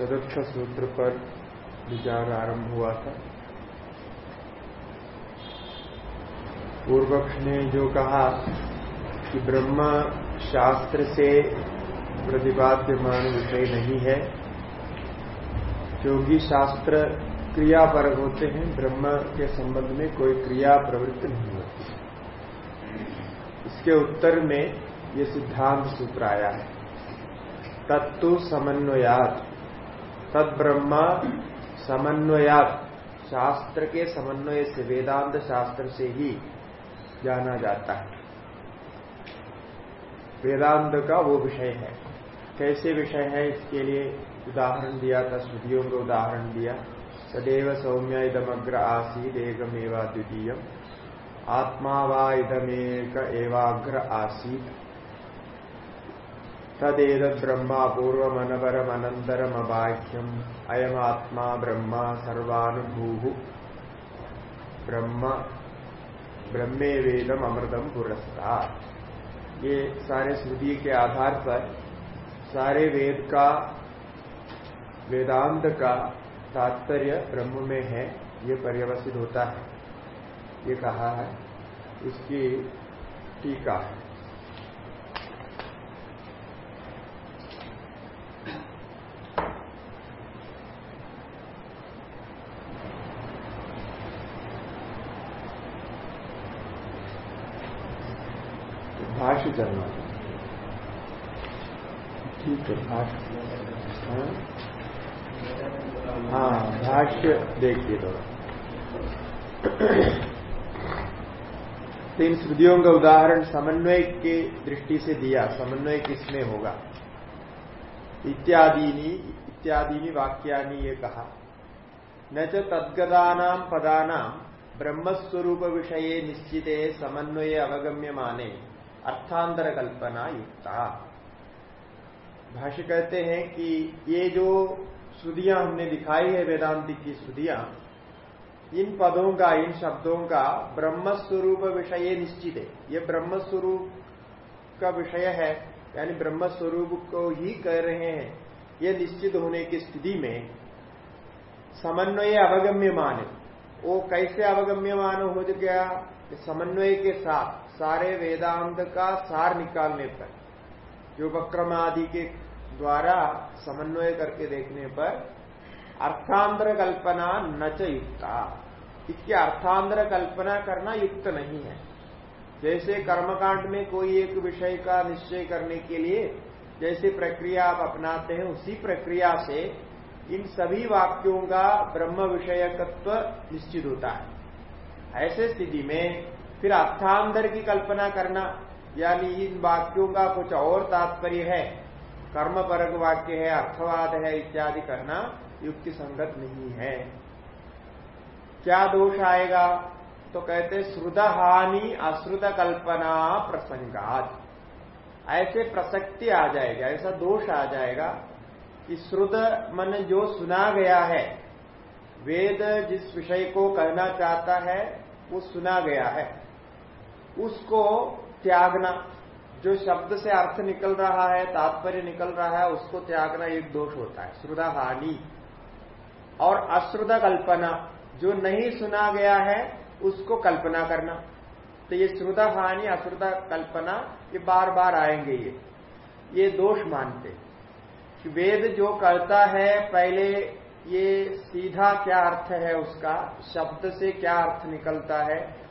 चतुर्थ सूत्र पर विचार आरंभ हुआ था। पूर्वक्ष ने जो कहा कि ब्रह्म शास्त्र से प्रतिपाद्यमान विषय नहीं है, क्योंकि शास्त्र क्रिया पर होते हैं, ब्रह्म के संबंध में कोई क्रिया प्रवृत्त नहीं होती। इसके उत्तर में ये सिद्धांत सूत्र आया है। तत्व समन्वयात। तद ब्रह्मा समन्वयात। शास्त्र के समन्वय से, वेदांत शास्त्र से ही जाना जाता है। वेदांत का वो विषय है। कैसे विषय है? इसके लिए उदाहरण दिया था, श्रुतियों का उदाहरण दिया। सदैव सौम्य इदमग्र आसीद एकमेवा द्वितीय आत्मा वा इदमेक एवाग्र आसीत। तदेद ब्रह्मा पूर्वमनपरमनन्तरमबाह्यम्। अयमात्मा ब्रह्मा सर्वानुभू। ब्रह्म, ब्रह्मे वेदम अमृतम पुरस्कार ये सारे श्रुति के आधार पर सारे वेद का, वेदांत का तात्पर्य ब्रह्म में है, ये पर्यवसित होता है। ये कहा है, इसकी टीका है भाष्य चलना ठीक है भाष्य देखिए थोड़ा। तीन श्रुतियों का उदाहरण समन्वय के दृष्टि से दिया। समन्वय किसमें होगा? इत्यादि इत्यादि वाक्यानि ये कहा। न च तद्गदानाम पदानाम ब्रह्मस्वरूप विषय निश्चिते समन्वय अवगम्य माने अर्थांतर कल्पना युक्ता। भाष्य कहते हैं कि ये जो श्रुदियाँ हमने दिखाई है वेदांति की श्रुदियाँ इन पदों का, इन शब्दों का ब्रह्मस्वरूप विषय निश्चित है। ये ब्रह्मस्वरूप का विषय है, यानी ब्रह्मस्वरूप को ही कह रहे हैं। ये निश्चित होने की स्थिति में समन्वय अवगम्य मान वो कैसे अवगम्यमान हो गया? समन्वय के साथ सारे वेदांत का सार निकालने पर, जो वक्रम आदि के द्वारा समन्वय करके देखने पर अर्थांतर कल्पना न च युक्ता। इसकी अर्थांतर कल्पना करना युक्त नहीं है। जैसे कर्मकांड में कोई एक विषय का निश्चय करने के लिए जैसे प्रक्रिया आप अपनाते हैं, उसी प्रक्रिया से इन सभी वाक्यों का ब्रह्म विषयकत्व निश्चित होता है। ऐसे स्थिति में फिर अर्थांतर की कल्पना करना, यानी इन वाक्यों का कुछ और तात्पर्य है। कर्म परक वाक्य है, अर्थवाद है, इत्यादि करना युक्ति संगत नहीं है। क्या दोष आएगा? तो कहते श्रुत हानि अश्रुत कल्पना प्रसंगात। ऐसे प्रसक्ति आ जाएगा, ऐसा दोष आ जाएगा कि श्रुत मन जो सुना गया है, वेद जिस विषय को कहना चाहता है, वो सुना गया है। उसको त्यागना जो शब्द से अर्थ निकल रहा है, तात्पर्य निकल रहा है, उसको त्यागना एक दोष होता है। श्रुदा हानि। और अश्रुदा कल्पना, जो नहीं सुना गया है, उसको कल्पना करना। तो ये श्रुदा हानि, अश्रुदा कल्पना, ये बार बार आएँगे ये। ये दोष मानते। कि वेद जो करता है, पहले ये सीधा क्या अर्थ है उसका? शब्द से क्या अर्थ निकलता है?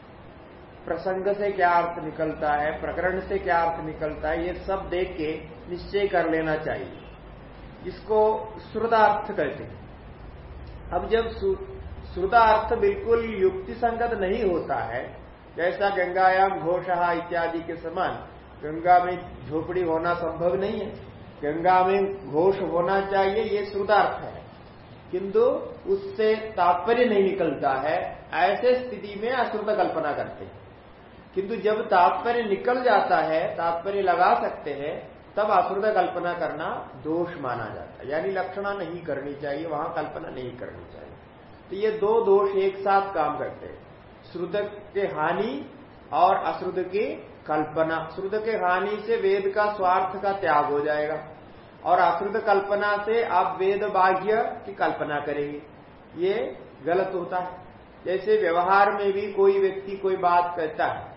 प्रसंग से क्या अर्थ निकलता है, प्रकरण से क्या अर्थ निकलता है, ये सब देख के निश्चय कर लेना चाहिए। इसको श्रुतार्थ कहते हैं। अब जब श्रुतार्थ बिल्कुल युक्ति संगत नहीं होता है, जैसा गंगायाम घोषहा इत्यादि के समान, गंगा में झोपड़ी होना संभव नहीं है। गंगा में घोष होना चाहिए, ये श्रुतार्थ है। किंतु उससे तात्पर्य नहीं निकलता है, ऐसे स्थिति में अश्रुत कल्पना करते हैं। किंतु जब तात्पर्य निकल जाता है, तात्पर्य लगा सकते हैं, तब अश्रुत कल्पना करना दोष माना जाता है। यानी लक्षणा नहीं करनी चाहिए, वहाँ कल्पना नहीं करनी चाहिए। तो ये दो दोष एक साथ काम करते हैं। श्रुद के हानि और अश्रुत की कल्पना। श्रुत के हानि से वेद का स्वार्थ का त्याग हो जाएगा। और अश्रुत कल्पना से आप वेद बाह्य की कल्पना करेंगे। ये गलत होता है। जैसे व्यवहार में भी कोई व्यक्ति कोई बात कहता है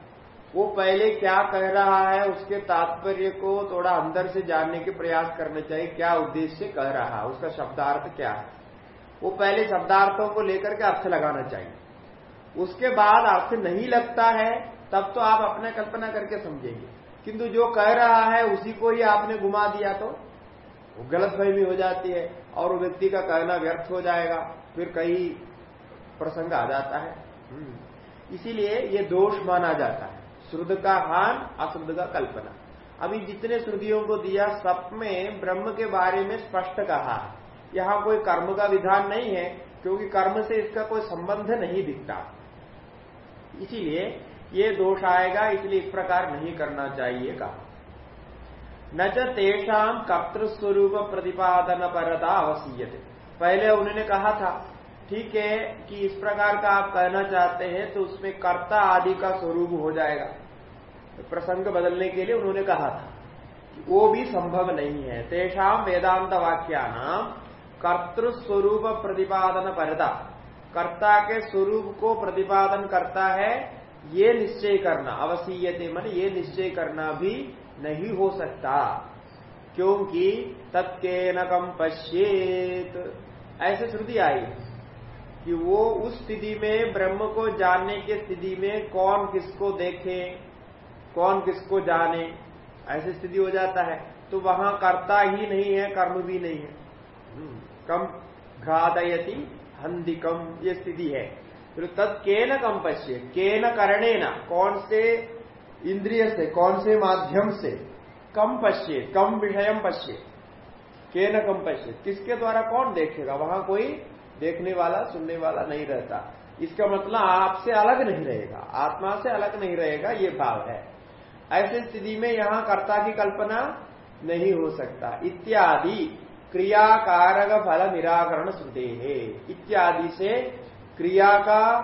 वो पहले क्या कह रहा है, उसके तात्पर्य को थोड़ा अंदर से जानने के प्रयास करने चाहिए, क्या उद्देश्य कह रहा है, उसका शब्दार्थ क्या है। वो पहले शब्दार्थों को लेकर के अर्थ लगाना चाहिए। उसके बाद अर्थ नहीं लगता है, तब तो आप अपने कल्पना करके समझेंगे। किंतु जो कह रहा है, उसी को ही आपने घुमा दिया तो वो फहमी हो जाती है और व्यक्ति का कहना व्यर्थ हो जाएगा, फिर कई प्रसंग आ जाता है। हम्म। इसीलिए ये दोष माना जाता है। श्रुद का हान, अश्रुद का कल्पना। अभी जितने श्रुतियों को दिया, सब में ब्रह्म के बारे में स्पष्ट कहा। यहाँ कोई कर्म का विधान नहीं है, क्योंकि कर्म से इसका कोई संबंध नहीं दिखता। इसीलिए ये दोष आएगा, इसलिए इस प्रकार नहीं करना चाहिए कहा। न तेषाम कर्तृस्वरूप प्रतिपादन परता अवसीयते पहले उन्होंने कहा था, ठीक है कि इस प्रकार का आप कहना चाहते हैं तो उसमें कर्ता आदि का स्वरूप हो जाएगा। प्रसंग बदलने के लिए उन्होंने कहा था वो भी संभव नहीं है। तेषाम वेदांत वाक्या नाम कर्तृस्वरूप प्रतिपादन परदा। कर्ता के स्वरूप को प्रतिपादन करता है, ये निश्चय करना, अवसीयते मन, ये निश्चय करना भी नहीं हो सकता, क्योंकि तत्के नकम पश्चेत ऐसे श्रुति आई कि वो उस स्थिति में, ब्रह्म को जानने की स्थिति में कौन किसको देखे कौन किसको जाने? ऐसी स्थिति हो जाता है। तो वहाँ कर्ता ही नहीं है कर्म भी नहीं है। हम्म, कम घादयति हंदिकम ये स्थिति है। तो तत्के न कम पश्य के न करणे न कौन से इंद्रिय से कौन से माध्यम से? कम पश्य कम विषयम पश्य। के न कम पश्य किसके द्वारा कौन देखेगा? वहाँ कोई देखने वाला सुनने वाला नहीं रहता। इसका मतलब आपसे अलग नहीं रहेगा। आत्मा से अलग नहीं रहेगा ये भाव है। ऐसी स्थिति में यहाँ कर्ता की कल्पना नहीं हो सकता। इत्यादि क्रिया कारक फल निराकरण श्रुते है। इत्यादि से क्रिया का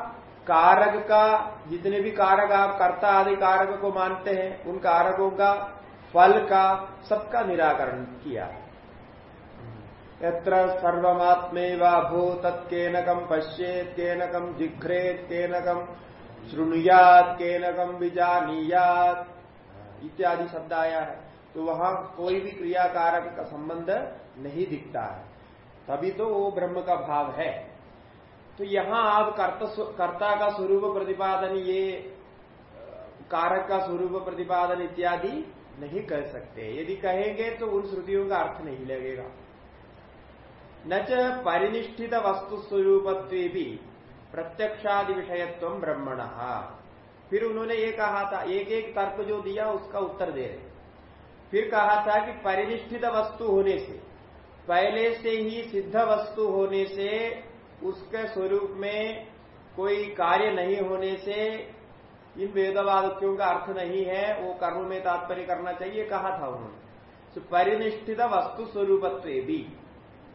कारक का जितने भी कारक आप कर्ता आदि कारक को मानते हैं, उन कारकों का फल का सबका निराकरण किया। यत्र सर्वमात्मेवा भू तत्केनकम पश्येत केनकम जिघ्रेत केनकम श्रृणुयात केनकम विजानीयात। इत्यादि शब्द आया है तो वहाँ कोई भी क्रियाकारक का संबंध नहीं दिखता है। तभी तो वो ब्रह्म का भाव है। तो यहाँ आप कर्ता का स्वरूप प्रतिपादन, ये कारक का स्वरूप प्रतिपादन इत्यादि नहीं कर सकते। यदि कहेंगे तो उन श्रुतियों का अर्थ नहीं लगेगा। न च परिनिष्ठित वस्तु स्वरूपत्व भी प्रत्यक्षादि विषयत्व ब्रह्मण। फिर उन्होंने ये कहा था एक एक तर्क जो दिया उसका उत्तर दे रहे। फिर कहा था कि परिनिष्ठित वस्तु होने से, पहले से ही सिद्ध वस्तु होने से, उसके स्वरूप में कोई कार्य नहीं होने से, इन वेदवादों का अर्थ नहीं है, वो कर्म में तात्पर्य करना चाहिए, कहा था उन्होंने। तो परिनिष्ठित वस्तु स्वरूपत्व भी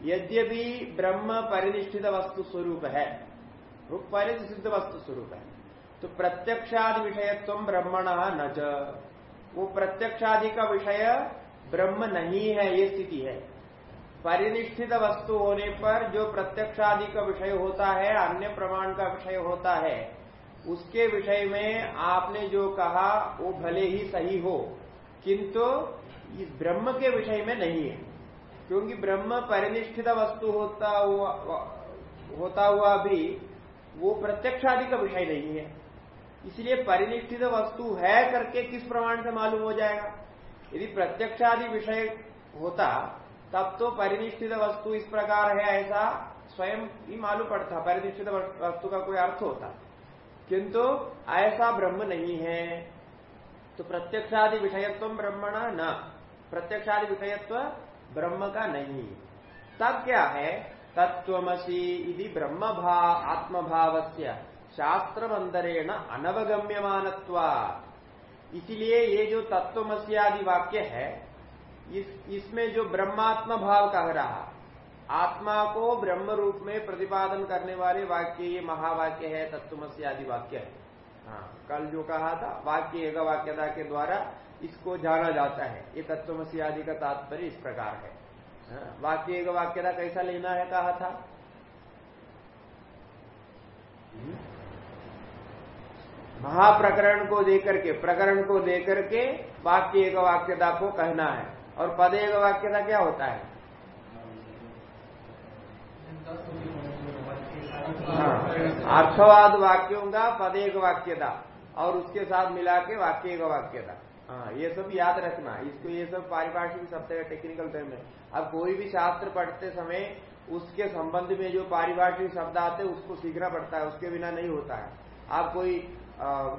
यद्यपि ब्रह्म परिनिष्ठित वस्तु स्वरूप है वो परिसिद्ध वस्तु स्वरूप है। तो प्रत्यक्षादि विषयत्व ब्रह्मण न वो प्रत्यक्षादि का विषय ब्रह्म नहीं है, ये स्थिति है। परिनिष्ठित वस्तु होने पर जो प्रत्यक्षादि का विषय होता है, अन्य प्रमाण का विषय होता है, उसके विषय में आपने जो कहा, वो भले ही सही हो, किंतु इस ब्रह्म के विषय में नहीं है। क्योंकि ब्रह्म परिनिष्ठित वस्तु होता हुआ होता हुआ भी वो प्रत्यक्षादि का विषय नहीं है। इसलिए परिनिष्ठित वस्तु है करके किस प्रमाण से मालूम हो जाएगा? यदि प्रत्यक्षादि विषय होता, तब तो परिनिष्ठित वस्तु इस प्रकार है ऐसा स्वयं ही मालूम पड़ता, परिनिष्ठित वस्तु का कोई अर्थ होता। किंतु ऐसा ब्रह्म नहीं है। तो प्रत्यक्षादि विषयत्व ब्रह्मण न। प्रत्यक्षादि विषयत्व ब्रह्म का नहीं। तब क्या है? तत्वमसी यदि ब्रह्म भा आत्मभाव से शास्त्र अंतरेण अनवगम्यमान इसलिए ये जो तत्वमसी आदि वाक्य है इस इसमें जो ब्रह्मात्म भाव कह रहा आत्मा को ब्रह्म रूप में प्रतिपादन करने वाले वाक्य ये महावाक्य है तत्वमसी आदि वाक्य है। हाँ कल जो कहा था वाक्य एक वाक्यता के द्वारा इसको जाना जाता है। ये तत्वमसी आदि का तात्पर्य इस प्रकार है। हाँ, वाक्य एक वाक्यता कैसा लेना है कहा था? हम्म? महाप्रकरण को देकर के, प्रकरण को देकर के वाक्य एक वाक्यता को कहना है। और पद एक वाक्यता क्या होता है? हाँ अर्थवाद वाक्यों का पद एक वाक्यता और उसके साथ मिला के वाक्य एक वाक्यता। हाँ ये सब याद रखना। इसको ये सब पारिभाषिक शब्द है टेक्निकल टर्म है। अब कोई भी शास्त्र पढ़ते समय उसके संबंध में जो पारिभाषिक शब्द आते हैं, उसको सीखना पड़ता है, उसके बिना नहीं होता है। आप कोई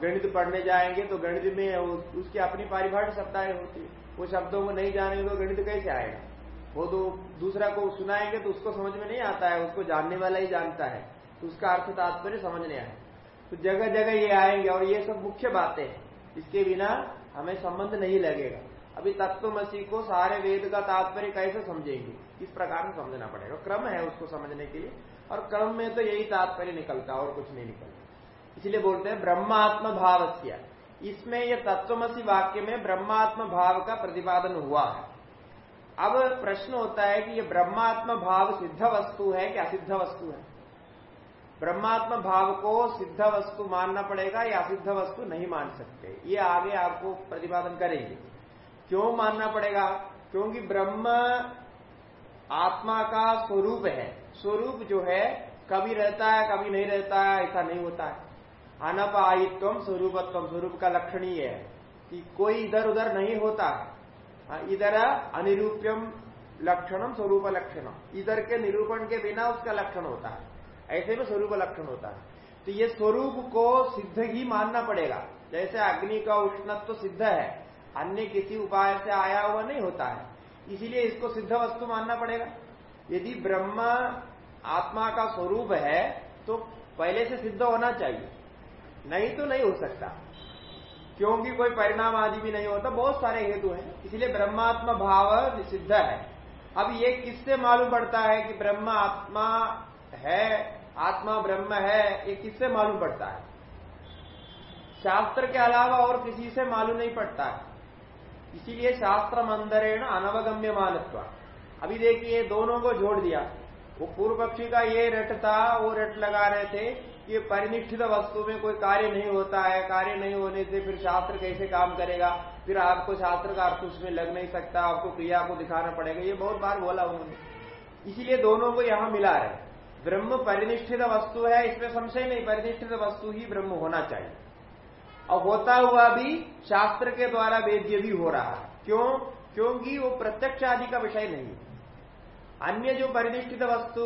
गणित पढ़ने जाएँगे तो गणित में उसकी अपनी पारिभाषिक शब्दाएँ होती वो शब्दों को नहीं जानेंगे तो गणित कैसे आएगा? वो तो दूसरा को सुनाएँगे तो उसको समझ में नहीं आता है, उसको जानने वाला ही जानता है। तो उसका अर्थ तात्पर्य समझने आए। तो जगह जगह ये आएँगे और ये सब मुख्य बातें हैं। इसके बिना हमें संबंध नहीं लगेगा। अभी तत्वमसी को सारे वेद का तात्पर्य कैसे समझेंगे? इस प्रकार से समझना पड़ेगा? क्रम है उसको समझने के लिए। और क्रम में तो यही तात्पर्य निकलता और कुछ नहीं निकलता। इसलिए बोलते हैं ब्रह्मात्म भावस्य इसमें यह तत्वमसी वाक्य में ब्रह्मात्म भाव का प्रतिपादन हुआ है। अब प्रश्न होता है कि यह ब्रह्मात्म भाव सिद्ध वस्तु है कि असिद्ध वस्तु है? ब्रह्मात्म भाव को सिद्ध वस्तु मानना पड़ेगा या असिद्ध वस्तु नहीं मान सकते? ये आगे आपको प्रतिपादन करेंगे। क्यों मानना पड़ेगा? क्योंकि ब्रह्म आत्मा का स्वरूप है। स्वरूप जो है, कभी रहता है, कभी नहीं रहता है, ऐसा नहीं होता है। अनपायित्व स्वरूपत्व। स्वरूप का लक्षण ही है कि कोई इधर उधर नहीं होता। हाँ, इधर अनिरूप्यम लक्षणम स्वरूप लक्षणम इधर के निरूपण के बिना उसका लक्षण होता है। ऐसे में स्वरूप लक्षण होता है। तो ये स्वरूप को सिद्ध ही मानना पड़ेगा। जैसे अग्नि का उष्णत्व सिद्ध है अन्य किसी उपाय से आया हुआ नहीं होता है। इसीलिए इसको सिद्ध वस्तु मानना पड़ेगा। यदि ब्रह्म आत्मा का स्वरूप है तो पहले से सिद्ध होना चाहिए। नहीं तो नहीं हो सकता। क्योंकि कोई परिणाम आदि भी नहीं होता, बहुत सारे हेतु हैं। इसलिए ब्रह्मात्मा भाव सिद्ध है। अब ये किससे मालूम पड़ता है कि ब्रह्म आत्मा है, आत्मा ब्रह्म है, ये किससे मालूम पड़ता है? शास्त्र के अलावा और किसी से मालूम नहीं पड़ता है। इसीलिए शास्त्र मंदरेण अनवगम्य मानत्व। अभी देखिए, दोनों को जोड़ दिया। वो पूर्व पक्षी का ये रट था, वो रट लगा रहे थे। ये परिनिष्ठित वस्तु में कोई कार्य नहीं होता है, कार्य नहीं होने से फिर शास्त्र कैसे काम करेगा? फिर आपको शास्त्र का अर्थ उसमें लग नहीं सकता, आपको क्रिया को दिखाना पड़ेगा। ये बहुत बार बोला उन्होंने। इसीलिए दोनों को यहाँ मिला रहे ब्रह्म परिनिष्ठित वस्तु है, इसमें संशय नहीं, परिनिष्ठित वस्तु ही ब्रह्म होना चाहिए। और होता हुआ भी शास्त्र के द्वारा वेद्य भी हो रहा है। क्यों? क्योंकि वो प्रत्यक्ष आदि का विषय नहीं अन्य जो परिनिष्ठित वस्तु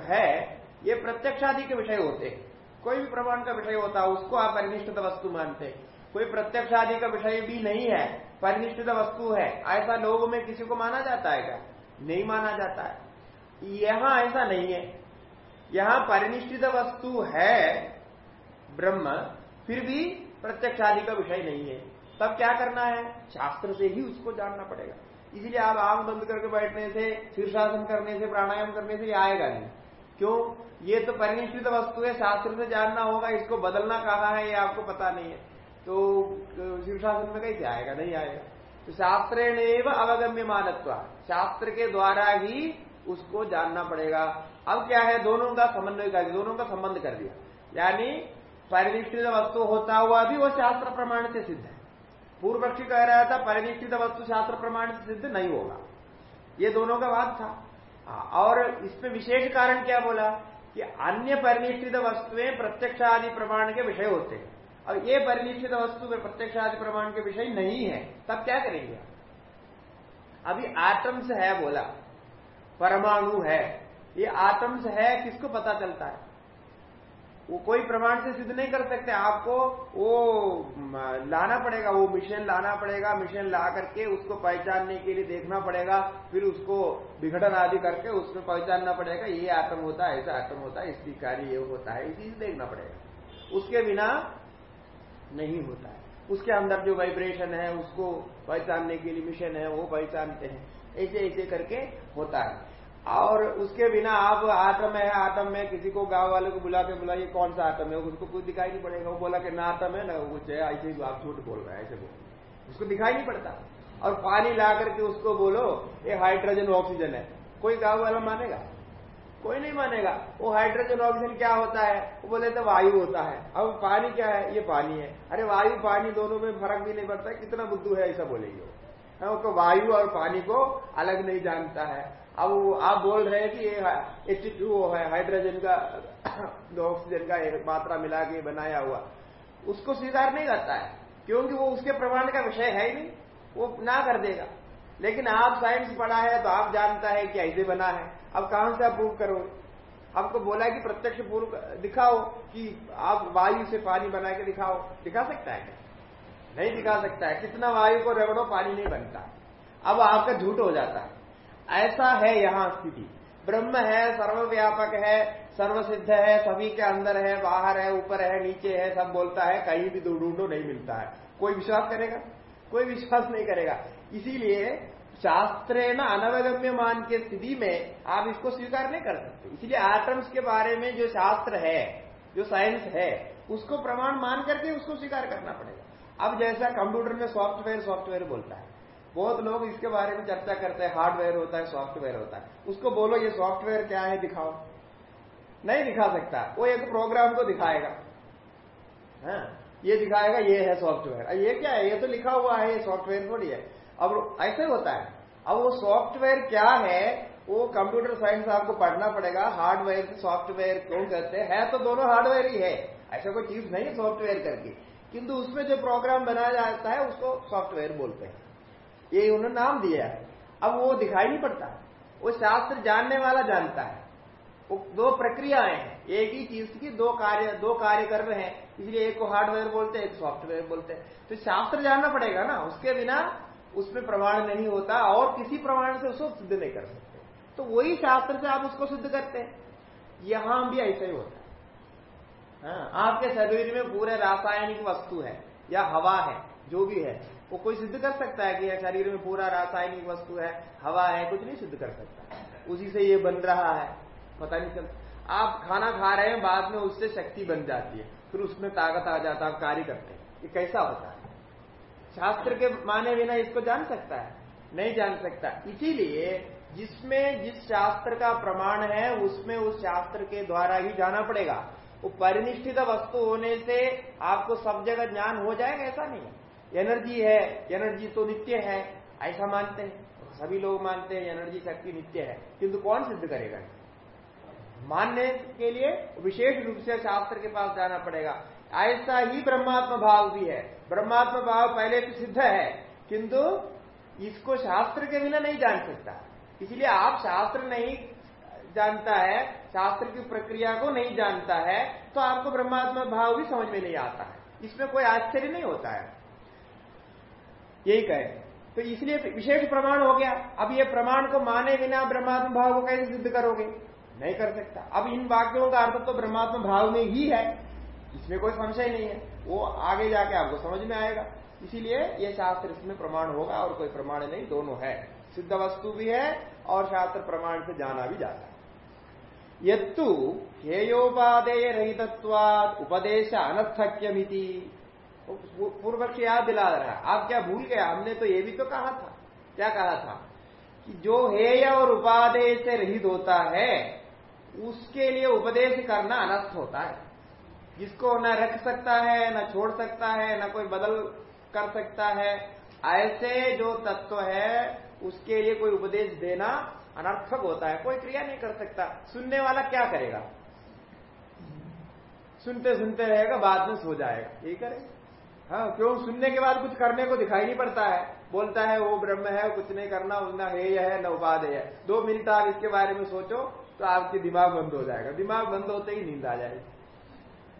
है ये प्रत्यक्ष आदि के विषय होते कोई भी प्रमाण का विषय होता है, उसको आप परिनिष्ठित वस्तु मानते कोई प्रत्यक्ष आदि का विषय भी नहीं है, परिनिष्ठित वस्तु है, ऐसा लोगों में किसी को माना जाता है क्या? नहीं माना जाता है। यहाँ ऐसा नहीं है। यहाँ परिनिष्ठित वस्तु है, ब्रह्म, फिर भी प्रत्यक्ष आदि का विषय नहीं है। तब क्या करना है? शास्त्र से ही उसको जानना पड़ेगा। इसीलिए आप आँख बंद करके बैठने से, शीर्षासन करने से, प्राणायाम करने से आएगा नहीं। क्यों? ये तो परिनिष्ठित वस्तु है, शास्त्र से जानना होगा, इसको बदलना कहा है, ये आपको पता नहीं है। तो शिव शासन में कैसे आएगा नहीं आएगा। तो शास्त्रेण अवगम्य मानत्व शास्त्र के द्वारा ही उसको जानना पड़ेगा। अब क्या है, दोनों का समन्वय कर दोनों का संबंध कर दिया। यानी परिनिष्ठित वस्तु होता हुआ भी वो शास्त्र प्रमाण से सिद्ध है। पूर्व पक्षी कह रहा था परिनिष्ठित वस्तु शास्त्र प्रमाण से सिद्ध नहीं होगा। ये दोनों का बात था। और इसमें विशेष कारण क्या बोला? कि अन्य परिनिष्ठित वस्तुएँ प्रत्यक्ष आदि प्रमाण के विषय होते हैं। और ये परिनिष्ठित वस्तु में प्रत्यक्ष आदि प्रमाण के विषय नहीं है, तब क्या करेंगे अभी आटम्स है बोला, परमाणु है। ये आटम्स है, किसको पता चलता है? वो कोई प्रमाण से सिद्ध नहीं कर सकते। आपको वो लाना पड़ेगा, वो मिशन लाना पड़ेगा, मिशन ला करके उसको पहचानने के लिए देखना पड़ेगा, फिर उसको विघटन आदि करके उसमें पहचानना पड़ेगा, ये आटम होता है, ऐसा आटम होता है, इसकी कार्य ये होता है, इसी से देखना पड़ेगा। उसके बिना नहीं होता है। उसके अंदर जो वाइब्रेशन है, उसको पहचानने के लिए मिशन है, वो पहचानते हैं। ऐसे ऐसे करके होता है। और उसके बिना आप आटम है आटम में किसी को गाँव वाले को बुला के बुलाइए कौन सा आटम है? उसको कुछ दिखाई नहीं पड़ेगा। वो बोला कि ना आटम है, ना कुछ है, ऐसे ही आप झूठ बोल रहे हैं, ऐसे बोल। उसको दिखाई नहीं पड़ता। और पानी ला करके उसको बोलो, ये हाइड्रोजन ऑक्सीजन है। कोई गाँव वाला मानेगा? कोई नहीं मानेगा। वो हाइड्रोजन ऑक्सीजन क्या होता है? वो बोले तो वायु होता है। अब पानी क्या है? ये पानी है। अरे वायु, पानी दोनों में फ़र्क भी नहीं पड़ता। कितना बुद्धू है ऐसा बोलेगी वो। वायु और पानी को अलग नहीं जानता है। अब आप बोल रहे हैं कि एच टू है हाइड्रोजन का दो ऑक्सीजन का एक मात्रा मिला के बनाया हुआ। उसको स्वीकार नहीं करता है, क्योंकि वो उसके प्रमाण का विषय है ही नहीं, वो ना कर देगा। लेकिन आप साइंस पढ़ा है तो आप जानता है कि ऐसे बना है। अब कहाँ से आप प्रूव करोगे? आपको बोला कि प्रत्यक्ष पूर्व, दिखाओ कि आप वायु से पानी बना के दिखाओ। दिखा सकता है नहीं दिखा सकता है। कितना वायु को रगड़ो, पानी नहीं बनता। अब आपका झूठ हो जाता है। ऐसा है यहाँ स्थिति। ब्रह्म है, सर्वव्यापक है, सर्वसिद्ध है, सभी के अंदर है, बाहर है, ऊपर है, नीचे है, सब बोलता है, कहीं भी ढूंढो नहीं मिलता है। कोई विश्वास करेगा? कोई विश्वास नहीं करेगा। इसीलिए शास्त्र न अनवगम्य मान के स्थिति में आप इसको स्वीकार नहीं कर सकते। इसलिए आटम्स के बारे में जो शास्त्र है, जो साइंस है, उसको प्रमाण मान करके उसको स्वीकार करना पड़ेगा। अब जैसा कंप्यूटर में सॉफ्टवेयर सॉफ्टवेयर बोलता है। बहुत लोग इसके बारे में चर्चा करते हैं, हार्डवेयर होता है, सॉफ्टवेयर होता है। उसको बोलो, ये सॉफ्टवेयर क्या है, दिखाओ। नहीं दिखा सकता। वो एक प्रोग्राम को दिखाएगा। हाँ ये दिखाएगा, ये है सॉफ्टवेयर। ये क्या है? ये तो लिखा हुआ है, ये सॉफ्टवेयर थोड़ी है। अब ऐसे होता है। अब वो सॉफ्टवेयर क्या है, वो कंप्यूटर साइंस आपको पढ़ना पड़ेगा। हार्डवेयर से सॉफ्टवेयर क्यों कहते हैं? तो दोनों हार्डवेयर ही है। ऐसा कोई चीज़ नहीं सॉफ्टवेयर करके। किंतु उसमें जो प्रोग्राम बनाया जाता है, उसको सॉफ्टवेयर बोलते हैं। ये उन्होंने नाम दिया है। अब वो दिखाई नहीं पड़ता। वो शास्त्र जानने वाला जानता है। वो दो प्रक्रियाएँ हैं। एक ही चीज़ की दो कार्य दो कार्य कर रहे हैं। इसलिए एक को हार्डवेयर बोलते हैं एक सॉफ्टवेयर बोलते हैं। तो शास्त्र जानना पड़ेगा ना। उसके बिना उसमें प्रमाण नहीं होता और किसी प्रमाण से उसको सिद्ध नहीं कर सकते। तो वही शास्त्र से आप उसको सिद्ध करते हैं। यहाँ भी ऐसा ही होता है। हाँ, आपके शरीर में पूरे रासायनिक वस्तु है या हवा है जो भी है। वो कोई सिद्ध कर सकता है कि यह शरीर में पूरा रासायनिक वस्तु है, हवा है, कुछ नहीं सिद्ध कर सकता। उसी से ये बन रहा है। पता नहीं चलता आप खाना खा रहे हैं, बाद में उससे शक्ति बन जाती है। फिर उसमें ताकत आ जाता है, आप कार्य करते हैं। ये कैसा होता है? शास्त्र के माने बिना इसको जान सकता है? नहीं जान सकता। इसीलिए जिसमें जिस शास्त्र का प्रमाण है, उसमें उस शास्त्र के द्वारा ही जाना पड़ेगा। वो परिनिष्ठित वस्तु होने से आपको सब जगह ज्ञान हो जाएगा, ऐसा नहीं एनर्जी है, एनर्जी तो नित्य है, ऐसा मानते हैं। सभी लोग मानते हैं एनर्जी शक्ति नित्य है। किंतु कौन सिद्ध करेगा? मानने के लिए विशेष रूप से शास्त्र के पास जाना पड़ेगा। ऐसा ही ब्रह्मात्म भाव भी है। ब्रह्मात्म भाव पहले तो सिद्ध है, किंतु इसको शास्त्र के बिना नहीं जान सकता। इसलिए आप शास्त्र नहीं जानता है, शास्त्र की प्रक्रिया को नहीं जानता है तो आपको ब्रह्मात्मा भाव भी समझ में नहीं आता है। इसमें कोई आश्चर्य नहीं होता है। यही कहे। तो इसलिए विशेष प्रमाण हो गया। अब ये प्रमाण को माने बिना ब्रह्मात्म भाव को कैसे सिद्ध करोगे? नहीं कर सकता। अब इन वाक्यों का अर्थ तो ब्रह्मात्म भाव में ही है। इसमें कोई संशय नहीं है। वो आगे जाके आपको समझ में आएगा। इसीलिए ये शास्त्र इसमें प्रमाण होगा और कोई प्रमाण नहीं, दोनों है। सिद्ध वस्तु भी है और शास्त्र प्रमाण से जाना भी जाता है। यत्तु हेयोपादेय रहितत्वाद उपदेश अनर्थक्यमिति पूर्व पक्ष याद दिला रहा है। आप क्या भूल गया हमने तो ये भी तो कहा था। क्या कहा था? कि जो हेय और उपादेय से रहित होता है, उसके लिए उपदेश करना अनर्थ होता है। जिसको न रख सकता है, न छोड़ सकता है, न कोई बदल कर सकता है, ऐसे जो तत्व है, उसके लिए कोई उपदेश देना अनर्थक होता है। कोई क्रिया नहीं कर सकता। सुनने वाला क्या करेगा? सुनते सुनते रहेगा, बाद में सो जाएगा। यही करेगा। हाँ क्यों? सुनने के बाद कुछ करने को दिखाई नहीं पड़ता है। बोलता है वो ब्रह्म है कुछ नहीं करना न हे है न उपाधेय है। दो मिनट आप इसके बारे में सोचो तो आपके दिमाग बंद हो जाएगा। दिमाग बंद होते ही नींद आ जाएगी।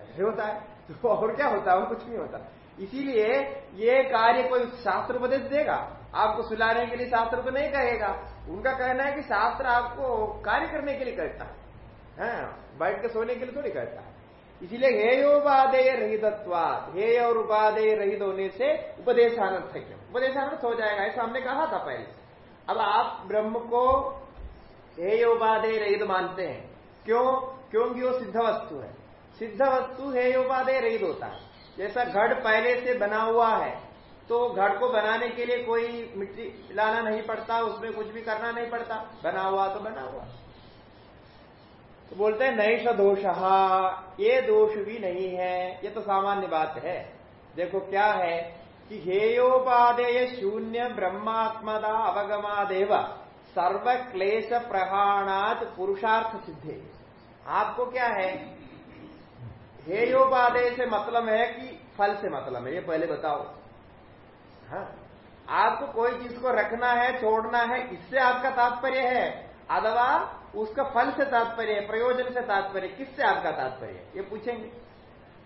ऐसे होता है। तो और क्या होता है? कुछ नहीं होता। इसीलिए ये कार्य कोई शास्त्र उपदेश देगा? आपको सुलाने के लिए शास्त्र तो नहीं कहेगा। उनका कहना है कि शास्त्र आपको कार्य करने के लिए कहता है। हाँ, बैठ के सोने के लिए थोड़ी कहता है। इसीलिए हेयोपादेय रहितत्वाद हेय और उपादेय रहित होने से उपदेशानर्थ है क्यों उपदेशानर्थ हो जाएगा, ऐसा हमने कहा था पहले। अब आप ब्रह्म को हेयोपादेय रहित मानते हैं। क्यों? क्योंकि वो सिद्ध वस्तु है। सिद्ध वस्तु हेयोपादेय रहित होता है। जैसा घड़ पहले से बना हुआ है तो घड़ को बनाने के लिए कोई मिट्टी लाना नहीं पड़ता, उसमें कुछ भी करना नहीं पड़ता। बना हुआ तो बना हुआ। तो बोलते हैं नैश दोष, ये दोष भी नहीं है, ये तो सामान्य बात है। देखो क्या है कि हेयोपादेय शून्य ब्रह्मात्मदा अवगमादेव सर्व क्लेश प्रहाणात पुरुषार्थ सिद्धे आपको क्या है? हेयोपादेय से मतलब है कि फल से मतलब है, ये पहले बताओ। हाँ। आपको कोई चीज़ को रखना है, छोड़ना है, इससे आपका तात्पर्य है। अथवा उसका फल से तात्पर्य है, प्रयोजन से तात्पर्य किससे आपका तात्पर्य ये पूछेंगे।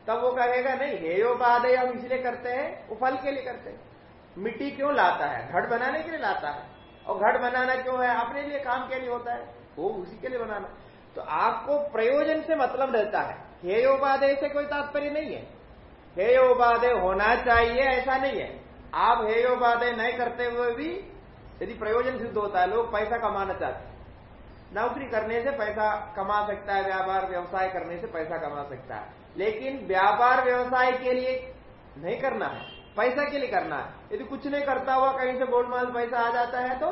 तब वो कहेगा, नहीं हेयोपादय हम इसलिए करते हैं, वो फल के लिए करते हैं। मिट्टी क्यों लाता है? घट बनाने के लिए लाता है। और घट बनाना क्यों है? अपने लिए, काम के लिए होता है। वो उसी के लिए बनाना। तो आपको प्रयोजन से मतलब रहता है। हेयोपादय से कोई तात्पर्य नहीं है। हेयोपादय होना चाहिए, ऐसा नहीं है। आप हेयोपादय नहीं करते हुए भी, यदि प्रयोजन सिद्ध होता है, लोग पैसा कमाना चाहते हैं। नौकरी करने से पैसा कमा सकता है, व्यापार, व्यवसाय करने से पैसा कमा सकता है। लेकिन व्यापार, व्यवसाय के लिए नहीं करना है, पैसा के लिए करना है। यदि कुछ नहीं करता हुआ कहीं से बोल माल पैसा आ जाता है तो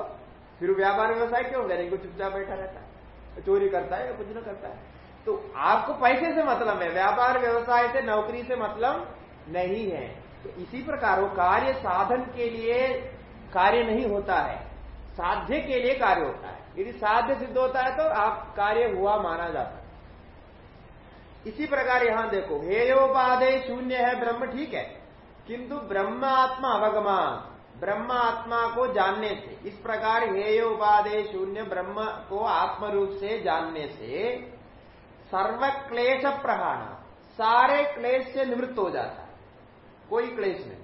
फिर व्यापार, व्यवसाय क्यों करेंगे चुपचाप बैठा रहता है, चोरी करता है या कुछ नहीं करता है। तो आपको पैसे से मतलब है, व्यापार, व्यवसाय से नौकरी से मतलब नहीं है। तो इसी प्रकार वो कार्य साधन के लिए कार्य नहीं होता है, साध्य के लिए कार्य होता है। यदि साध्य सिद्ध होता है तो आप कार्य हुआ माना जाता है। इसी प्रकार यहाँ देखो हेयोपादय शून्य है, ब्रह्म ठीक है, किंतु ब्रह्म आत्मा अवगमान ब्रह्म आत्मा को जानने से, इस प्रकार हेयोपादय शून्य ब्रह्म को आत्म रूप से जानने से सर्व क्लेश प्रहाण सारे क्लेश से निवृत्त हो जाता है, कोई क्लेश नहीं।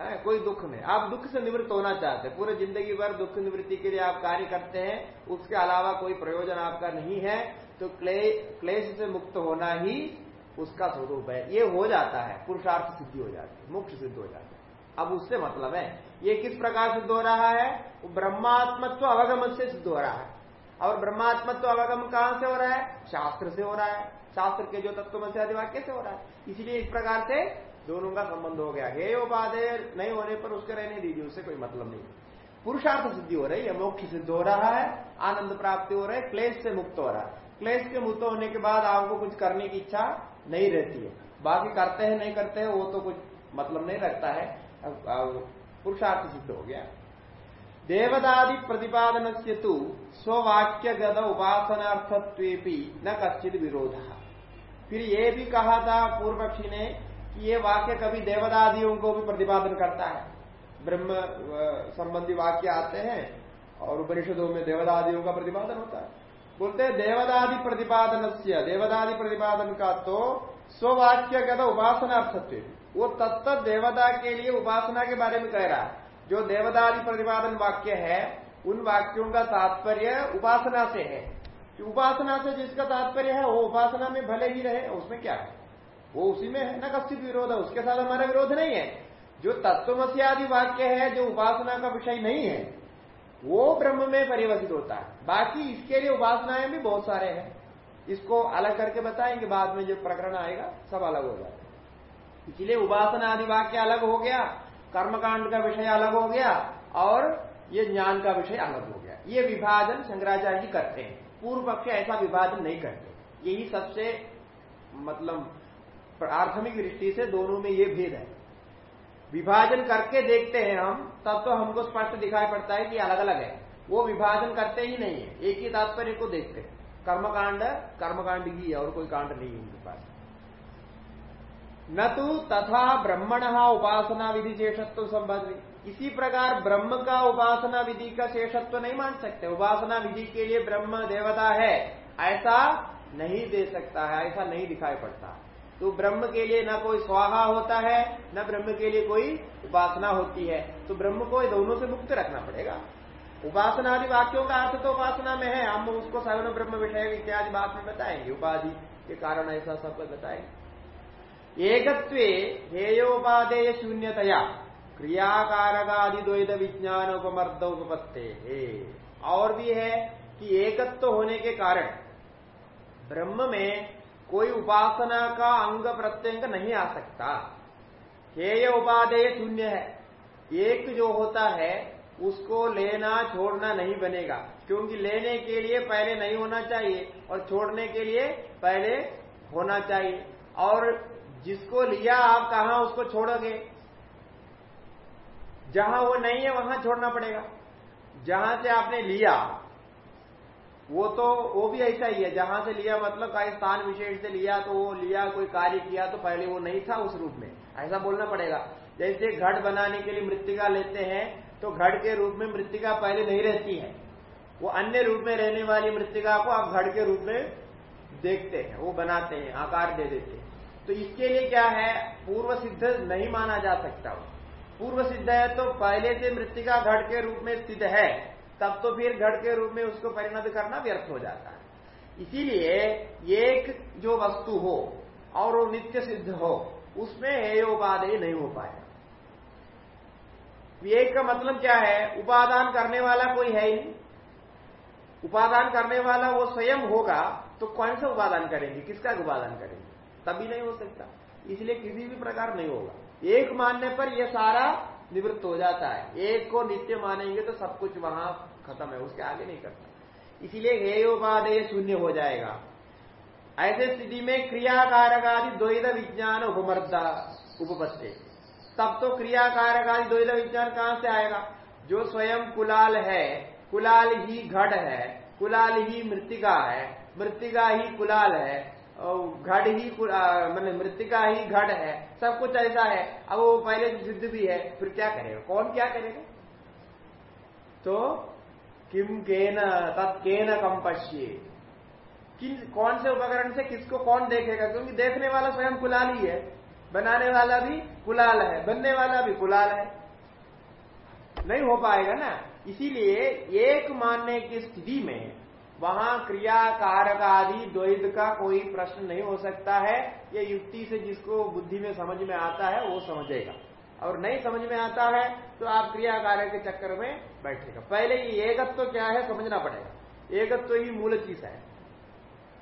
है कोई दुख नहीं। आप दुख से निवृत्त होना चाहते हैं। पूरे ज़िंदगी भर दुख निवृत्ति के लिए आप कार्य करते हैं उसके अलावा कोई प्रयोजन आपका नहीं है तो क्ले, क्लेश से मुक्त होना ही उसका स्वरूप है। ये हो जाता है पुरुषार्थ सिद्धि हो जाती है मुक्त सिद्ध हो जाता है। अब उससे मतलब है ये किस प्रकार सिद्ध हो रहा है? ब्रह्मात्मत्व अवगम से सिद्ध हो रहा है। और ब्रह्मात्मत्व अवगम कहाँ से हो रहा है? शास्त्र से हो रहा है। शास्त्र के जो तत्व से अधिवाक्य से हो रहा है? इसलिए इस प्रकार से दोनों का संबंध हो गया। हे उपाधेय नहीं होने पर उसके रहने दीजिए, उससे कोई मतलब नहीं। पुरुषार्थ सिद्धि हो रही है, मोक्ष सिद्ध हो रहा है, आनंद प्राप्ति हो रहा है, क्लेश से मुक्त हो रहा है। क्लेश के मुक्त होने के बाद आपको कुछ करने की इच्छा नहीं रहती है। बाकी करते हैं, नहीं करते हैं, वो तो कुछ मतलब नहीं रखता है। पुरुषार्थ सिद्ध हो गया। देवदादि प्रतिपादन से तो स्ववाक्यगत उपासनार्थत्व न कश्चित विरोध। फिर ये भी कहा था पूर्व पक्षी ने ये वाक्य कभी देवदादियों को भी प्रतिपादन करता है। ब्रह्म संबंधी वाक्य आते हैं और उपनिषदों में देवदादियों का प्रतिपादन होता है। बोलते हैं देवदादि प्रतिपादन से देवदादि प्रतिपादन का तो स्ववाक्य का उपासना अर्थत्व वो तत्त देवता के लिए उपासना के बारे में कह रहा है। जो देवदादि प्रतिपादन वाक्य है, उन वाक्यों का तात्पर्य उपासना से है। उपासना से जिसका तात्पर्य है, वो उपासना में भले ही रहे, उसमें क्या है? वो उसी में है ना कश्चित विरोध है, उसके साथ हमारा विरोध नहीं है। जो तत्वमसी आदि वाक्य है, जो उपासना का विषय नहीं है, वो ब्रह्म में परिवर्तित होता है। बाकी इसके लिए उपासनाएँ भी बहुत सारे हैं। इसको अलग करके बताएँगे, बाद में जो प्रकरण आएगा, सब अलग हो है इसलिए उपासना आदि वाक्य अलग हो गया, कर्मकांड का विषय अलग हो गया, और ये ज्ञान का विषय अलग हो गया। ये विभाजन शंकराचार्य जी करते हैं। पूर्व पक्ष ऐसा विभाजन नहीं करते। यही सबसे मतलब प्राथमिक दृष्टि से दोनों में ये भेद है। विभाजन करके देखते हैं हम, तब तो हमको स्पष्ट दिखाई पड़ता है कि अलग अलग है। वो विभाजन करते ही नहीं है, एक ही तात्पर्य को देखते हैं। कर्मकांड कर्मकांड ही है और कोई कांड नहीं है उनके पास। न तो तथा ब्रह्मण उपासना विधि शेषत्व संबंध। इसी प्रकार ब्रह्म का उपासना विधि का शेषत्व नहीं मान सकते। उपासना विधि के लिए ब्रह्म देवता है, ऐसा नहीं दे सकता है, ऐसा नहीं दिखाई पड़ता। तो ब्रह्म के लिए ना कोई स्वाहा होता है, न ब्रह्म के लिए कोई उपासना होती है। तो ब्रह्म को दोनों से मुक्त रखना पड़ेगा। उपासना आदि वाक्यों का अर्थ तो उपासना में है, हम उसको सवन ब्रह्म विषय इत्यादि बात में बताएँगे। उपाधि के कारण ऐसा सब बताएँगे। एकत्व हेयोपाधेय शून्यतया क्रियाकारकादि द्वैत विज्ञान उपमर्द उपपत्ते। और भी है कि एकत्व होने के कारण ब्रह्म में कोई उपासना का अंग प्रत्यंग नहीं आ सकता। हेय उपादेय शून्य है। एक जो होता है, उसको लेना छोड़ना नहीं बनेगा। क्योंकि लेने के लिए पहले नहीं होना चाहिए और छोड़ने के लिए पहले होना चाहिए। और जिसको लिया आप, कहा उसको छोड़ोगे? जहाँ वो नहीं है, वहाँ छोड़ना पड़ेगा। जहाँ से आपने लिया वो तो वो भी ऐसा ही है, जहाँ से लिया मतलब कई स्थान विशेष से लिया तो वो लिया, कोई कार्य किया तो पहले वो नहीं था उस रूप में। ऐसा बोलना पड़ेगा। जैसे घट बनाने के लिए मृतिका लेते हैं तो घट के रूप में मृतिका पहले नहीं रहती है। वो अन्य रूप में रहने वाली मृतिका को आप घट के रूप में देखते हैं, वो बनाते हैं, आकार दे देते हैं। तो इसके लिए क्या है, पूर्व सिद्ध नहीं माना जा सकता। पूर्व सिद्ध है तो पहले से मृतिका घट के रूप में स्थित है। तब तो फिर घट के रूप में उसको परिणत करना व्यर्थ हो जाता है। इसीलिए एक जो वस्तु हो और वो नित्य सिद्ध हो, उसमें हेयोपादेय नहीं हो पाएगा एक का मतलब क्या है? उपादान करने वाला कोई है ही नहीं। उपादान करने वाला वो स्वयं होगा तो कौन सा उपादान करेंगे? किसका उपादान करेंगे? तभी नहीं हो सकता। इसलिए किसी भी प्रकार नहीं होगा। एक मानने पर यह सारा निवृत्त हो जाता है। एक को नित्य मानेंगे तो सब कुछ वहाँ खत्म है, उसके आगे नहीं करता। इसीलिए हेयोपादेय शून्य हो जाएगा। ऐसे स्थिति में क्रियाकारक आदि द्वैत विज्ञान उपमर्दा, उपपत्ति। तब तो क्रियाकारक आदि द्वैत विज्ञान कहाँ से आएगा? जो स्वयं कुलाल है, कुलाल ही घट है, कुलाल ही मृतिका है, मृतिका ही कुलाल है घट ही मैंने मृतिका ही घट है, सब कुछ ऐसा है। अब वो पहले सिद्ध भी है, फिर क्या करेगा? कौन क्या करेगा? तो किम केन तत्केन कम किन, कौन से उपकरण से किसको कौन देखेगा? क्योंकि देखने वाला स्वयं कुलाल ही है। बनाने वाला भी कुलाल है, बनने वाला भी कुलाल है। नहीं हो पाएगा ना? इसीलिए एक मानने की स्थिति में वहाँ क्रिया कारक आदि द्वैत का कोई प्रश्न नहीं हो सकता है। ये युक्ति से जिसको बुद्धि में समझ में आता है, वो समझेगा। और नहीं समझ में आता है तो आप क्रिया कार्य के चक्कर में बैठेगा। पहले ये एकत्व तो क्या है, समझना पड़ेगा। एकत्व तो ही मूल चीज़ है।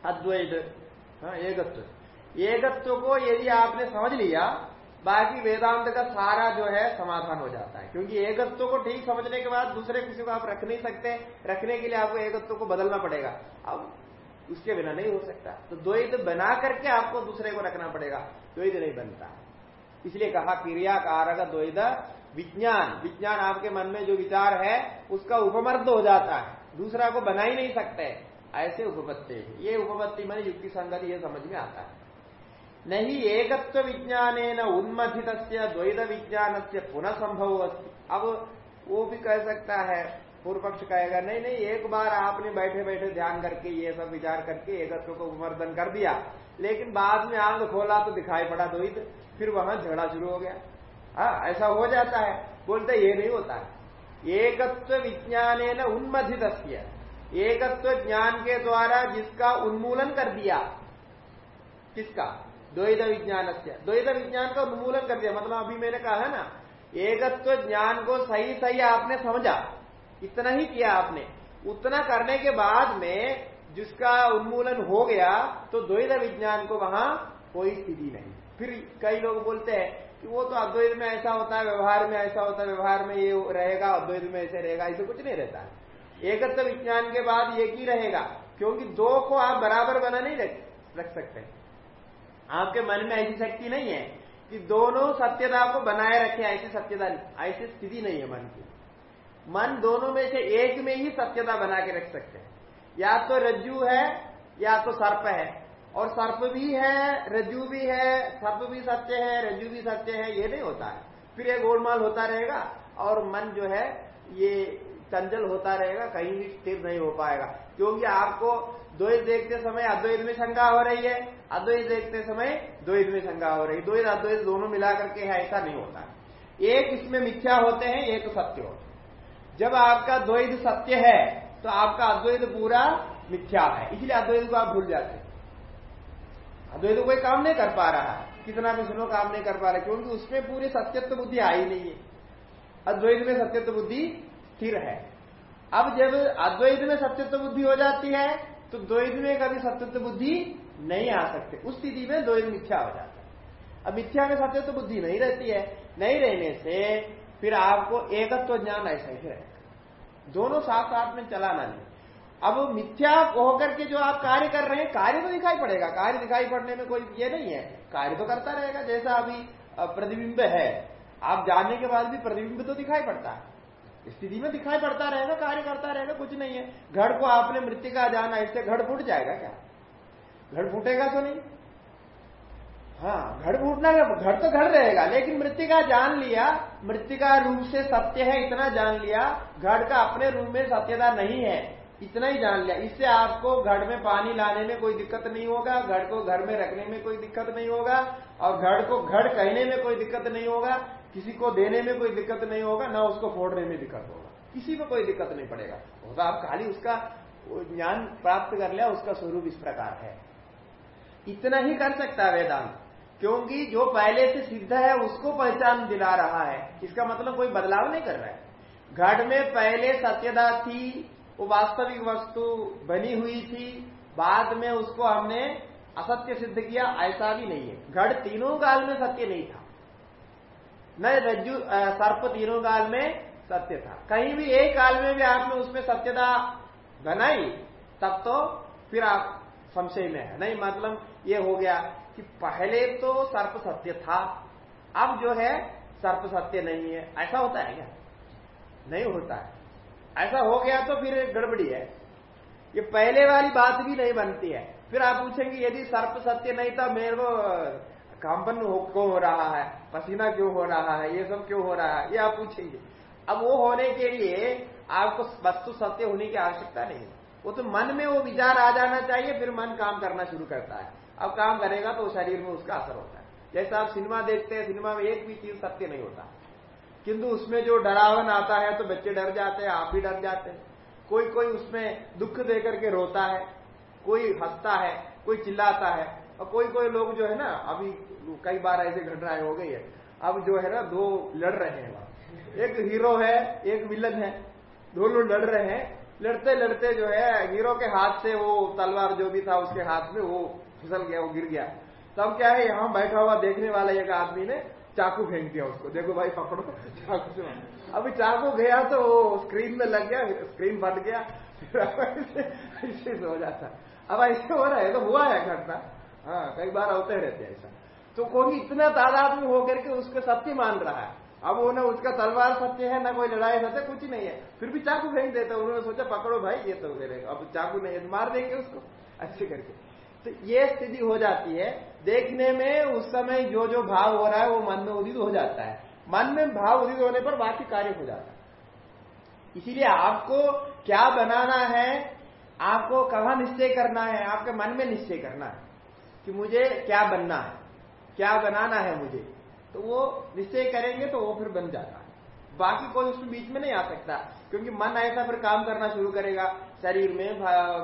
अद्वैत हाँ एकत्व। एकत्व को यदि आपने समझ लिया बाकी वेदांत का सारा जो है समाधान हो जाता है। क्योंकि एकत्व को ठीक समझने के बाद दूसरे किसी को आप रख नहीं सकते, रखने के लिए आपको एकत्व को बदलना पड़ेगा। अब उसके बिना नहीं हो सकता। तो द्वैत बना करके आपको दूसरे को रखना पड़ेगा। द्वैत नहीं बनता। इसलिए कहा, क्रिया कारक द्वैध विज्ञान। विज्ञान आपके मन में जो विचार है, उसका उपमर्द हो जाता है। दूसरा को बना ही नहीं सकते। ऐसे उपपत्ति। ये उपपत्ति मैंने युक्ति संगत, ये समझ में आता है। नहीं एकत्व विज्ञान उन्मथित द्वैत विज्ञान से पुनः संभव अब वो भी कह सकता है पूर्व पक्ष कहेगा, नहीं नहीं, एक बार आपने बैठे बैठे ध्यान करके ये सब विचार करके एकत्व को उपमर्दन कर दिया। लेकिन बाद में आँख खोला तो दिखाई पड़ा द्वैत, फिर वहाँ झगड़ा शुरू हो गया। हाँ ऐसा हो जाता है। बोलते ये नहीं होता है। एकत्व विज्ञान उन्मथित एकत्व ज्ञान के द्वारा जिसका उन्मूलन कर दिया, किसका? द्वैत विज्ञान से द्वैत विज्ञान का उन्मूलन कर दिया। मतलब अभी मैंने कहा है ना, एकत्व ज्ञान को सही सही आपने समझा। इतना ही किया आपने। उतना करने के बाद में जिसका उन्मूलन हो गया तो द्वैत विज्ञान को वहाँ कोई स्थिति नहीं। फिर कई लोग बोलते हैं कि वो तो अद्वैत में ऐसा होता है, व्यवहार में ऐसा होता है, व्यवहार में ये रहेगा, अद्वैत में ऐसे रहेगा, ऐसे कुछ नहीं रहता। एकत्व विज्ञान के बाद एक ही रहेगा, क्योंकि दो को आप बराबर बना नहीं रख सकते। आपके मन में ऐसी शक्ति नहीं है कि दोनों सत्यता को बनाए रखे, ऐसी सत्यता ऐसी स्थिति नहीं है मन की। मन दोनों में से एक में ही सत्यता बना के रख सकते हैं। या तो रज्जू है, या तो सर्प है। और सर्प भी है, रज्जू भी है, सर्प भी सत्य है, रज्जू भी सत्य है, ये नहीं होता है। फिर एक गोलमाल होता रहेगा और मन जो है, ये चंचल होता रहेगा, कहीं भी स्थिर नहीं हो पाएगा। क्योंकि आपको द्वैत देखते समय अद्वैत में शंका हो रही है, अद्वैत देखते समय द्वैत में शंका हो रही है। द्वैत, अद्वैत दोनों मिला करके है, ऐसा नहीं होता। एक इसमें मिथ्या होते हैं, एक सत्य होते हैं। जब आपका द्वैत सत्य है तो आपका अद्वैत पूरा मिथ्या है। इसलिए अद्वैत को आप भूल जाते हैं। अद्वैत कोई काम नहीं कर पा रहा कितना भी सुनो, काम नहीं कर पा रहा क्योंकि उसमें पूरी सत्यत्व बुद्धि आई नहीं है। अद्वैत में सत्यत्व बुद्धि स्थिर है। अब जब अद्वैत में सत्यत्व बुद्धि हो जाती है तो द्वैत में कभी सत्यत्व बुद्धि नहीं आ सकते। उस स्थिति में द्वैत मिथ्या हो जाता है। अब मिथ्या में सत्यत्व बुद्धि नहीं रहती है, नहीं रहने से फिर आपको एकत्व ज्ञान ऐसा ही रहेगा। दोनों साथ साथ में चलाना नहीं। अब मिथ्या होकर के जो आप कार्य कर रहे हैं, कार्य तो दिखाई पड़ेगा। कार्य दिखाई पड़ने में कोई ये नहीं है। कार्य तो करता रहेगा, जैसा अभी प्रतिबिंब है। आप जानने के बाद भी प्रतिबिंब तो दिखाई पड़ता है। स्थिति में दिखाई पड़ता रहेगा, कार्य करता रहेगा, कुछ नहीं है। घड़ को आपने मृत्यु का जाना, इससे घड़ फूट जाएगा क्या? घड़ फूटेगा तो नहीं। हाँ घर फूटना घर तो घर रहेगा, लेकिन मृतिका जान लिया, मृतिका रूप से सत्य है, इतना जान लिया, घड़ का अपने रूप में सत्यता नहीं है, इतना ही जान लिया। इससे आपको घड़ में पानी लाने में कोई दिक्कत नहीं होगा, घड़ को घर में रखने में कोई दिक्कत नहीं होगा, और घड़ को घड़ कहने में कोई दिक्कत नहीं होगा। किसी को देने में कोई दिक्कत नहीं होगा, ना उसको फोड़ने में दिक्कत होगा। किसी को कोई दिक्कत नहीं पड़ेगा। होगा आप खाली उसका ज्ञान प्राप्त कर लिया, उसका स्वरूप इस प्रकार है। इतना ही कर सकता है वेदांत, क्योंकि जो पहले से सिद्ध है, उसको पहचान दिला रहा है। इसका मतलब कोई बदलाव नहीं कर रहा है। घट में पहले सत्यता थी, वो वास्तविक वस्तु बनी हुई थी, बाद में उसको हमने असत्य सिद्ध किया, ऐसा भी नहीं है। घड़ तीनों काल में सत्य नहीं था। न रज्जु सर्प तीनों काल में सत्य था। कहीं भी एक काल में भी आपने उसमें सत्यता बनाई, तब तो फिर आप संशय में है। नहीं मतलब ये हो गया कि पहले तो सर्प सत्य था, अब जो है सर्प सत्य नहीं है। ऐसा होता है क्या? नहीं होता है। ऐसा हो गया तो फिर गड़बड़ी है। ये पहले वाली बात भी नहीं बनती है। फिर आप पूछेंगे, यदि सर्प सत्य नहीं था, मेरे को कांपन क्यों हो रहा है? पसीना क्यों हो रहा है? ये सब क्यों हो रहा है? ये आप पूछेंगे। अब वो होने के लिए आपको वस्तु सत्य होने की आवश्यकता नहीं वो तो मन में वो विचार आ जाना चाहिए, फिर मन काम करना शुरू करता है। अब काम करेगा तो शरीर में उसका असर होता है। जैसा आप सिनेमा देखते हैं, सिनेमा में एक भी चीज़ सत्य नहीं होता। किंतु उसमें जो डरावन आता है तो बच्चे डर जाते हैं, आप भी डर जाते हैं। कोई कोई उसमें दुख दे करके रोता है, कोई हंसता है, कोई चिल्लाता है, और कोई कोई लोग जो है ना, अभी कई बार ऐसी घटनाएँ हो गई है। अब जो है ना, दो लड़ रहे हैं वहाँ। एक हीरो है, एक विलन है। दोनों लड़ रहे हैं। लड़ते लड़ते जो है, हीरो के हाथ से वो तलवार जो भी था, उसके हाथ में वो फिसल गया, वो गिर गया। तब क्या है, यहाँ बैठा हुआ देखने वाला एक आदमी ने चाकू फेंक दिया उसको। देखो भाई, पकड़ो, चाकू से अभी चाकू गया तो वो स्क्रीन में लग गया स्क्रीन फट गया। ऐसे हो जाता। अब ऐसे हो रहा है तो हुआ है घटना। हाँ कई बार होते रहते हैं ऐसा। तो कोई इतना तादाद में होकर के उसको सत्य मान रहा है। अब वो ना उसका तलवार सत्य है, ना कोई लड़ाई सत्य, कुछ नहीं है। फिर भी चाकू फेंक देता उन्होंने सोचा, पकड़ो भाई, ये तो मेरे अब चाकू नहीं तो मार देंगे उसको। अच्छे करके। तो ये स्थिति हो जाती है। देखने में उस समय जो जो भाव हो रहा है, वो मन में उदित हो जाता है। मन में भाव उदित होने पर बाकी कार्य हो जाता है। इसीलिए आपको क्या बनाना है, आपको कहा निश्चय करना है, आपके मन में निश्चय करना है कि मुझे क्या बनना है। क्या बनाना है मुझे? तो वो निश्चय करेंगे तो वो फिर बन जाता है। बाकी कोई उसमें बीच में नहीं आ सकता, क्योंकि मन ऐसा फिर काम करना शुरू करेगा, शरीर में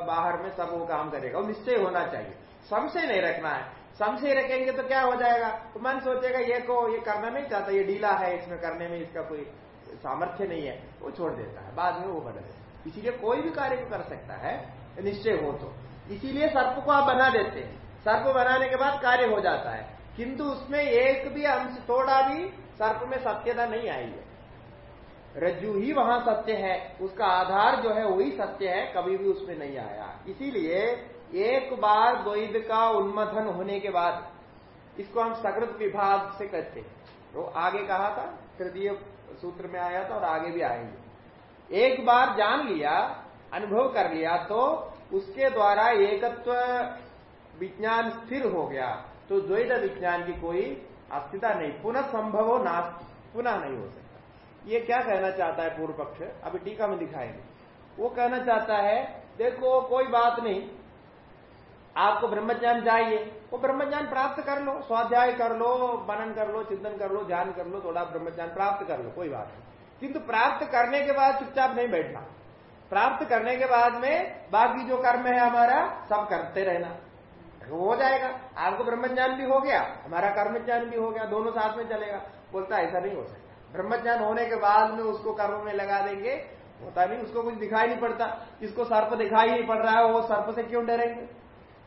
बाहर में सब वो काम करेगा। वो निश्चय होना चाहिए। संशय नहीं रखना है। संशय रखेंगे तो क्या हो जाएगा? तो मन सोचेगा, ये को, ये करना नहीं चाहता, ये ढीला है, इसमें करने में इसका कोई सामर्थ्य नहीं है। वो छोड़ देता है। बाद में वो बदल इसीलिए कोई भी कार्य को कर सकता है, निश्चय हो तो। इसीलिए सर्प को आप बना देते हैं। सर्प बनाने के बाद कार्य हो जाता है। किंतु उसमें एक भी अंश थोड़ा भी सर्प में सत्यता नहीं आई है। रज्जु ही वहाँ सत्य है, उसका आधार जो है वही सत्य है, कभी भी उसमें नहीं आया। इसीलिए एक बार द्वैध का उन्मथन होने के बाद इसको हम सकृत विभाग से कहते हैं। तो आगे कहा था, तृतीय सूत्र में आया था और आगे भी आएँगे। एक बार जान लिया, अनुभव कर लिया तो उसके द्वारा एकत्व विज्ञान स्थिर हो गया। तो द्वैत विज्ञान की कोई अस्थिता नहीं पुनः संभव हो नास्ति पुनः नहीं हो सकता। ये क्या कहना चाहता है पूर्व पक्ष? अभी टीका में दिखाएँगे। वो कहना चाहता है, देखो, कोई बात नहीं, आपको ब्रह्मज्ञान चाहिए, वो ब्रह्मज्ञान प्राप्त कर लो, स्वाध्याय कर लो, मनन कर लो, चिंतन कर लो, ध्यान कर लो, थोड़ा ब्रह्मज्ञान प्राप्त कर लो, कोई बात नहीं। किंतु प्राप्त करने के बाद चुपचाप नहीं बैठना। प्राप्त करने के बाद में बाकी जो कर्म है हमारा, सब करते रहना। हो जाएगा। आपको ब्रह्मज्ञान भी हो गया, हमारा कर्म ज्ञान भी हो गया, दोनों साथ में चलेगा। बोलता, ऐसा नहीं हो सकता। ब्रह्मज्ञान होने के बाद में उसको कर्म में लगा देंगे। होता नहीं, उसको कुछ दिखाई नहीं पड़ता। जिसको सर्प दिखाई नहीं पड़ रहा है, वो सर्प से क्यों डरेंगे?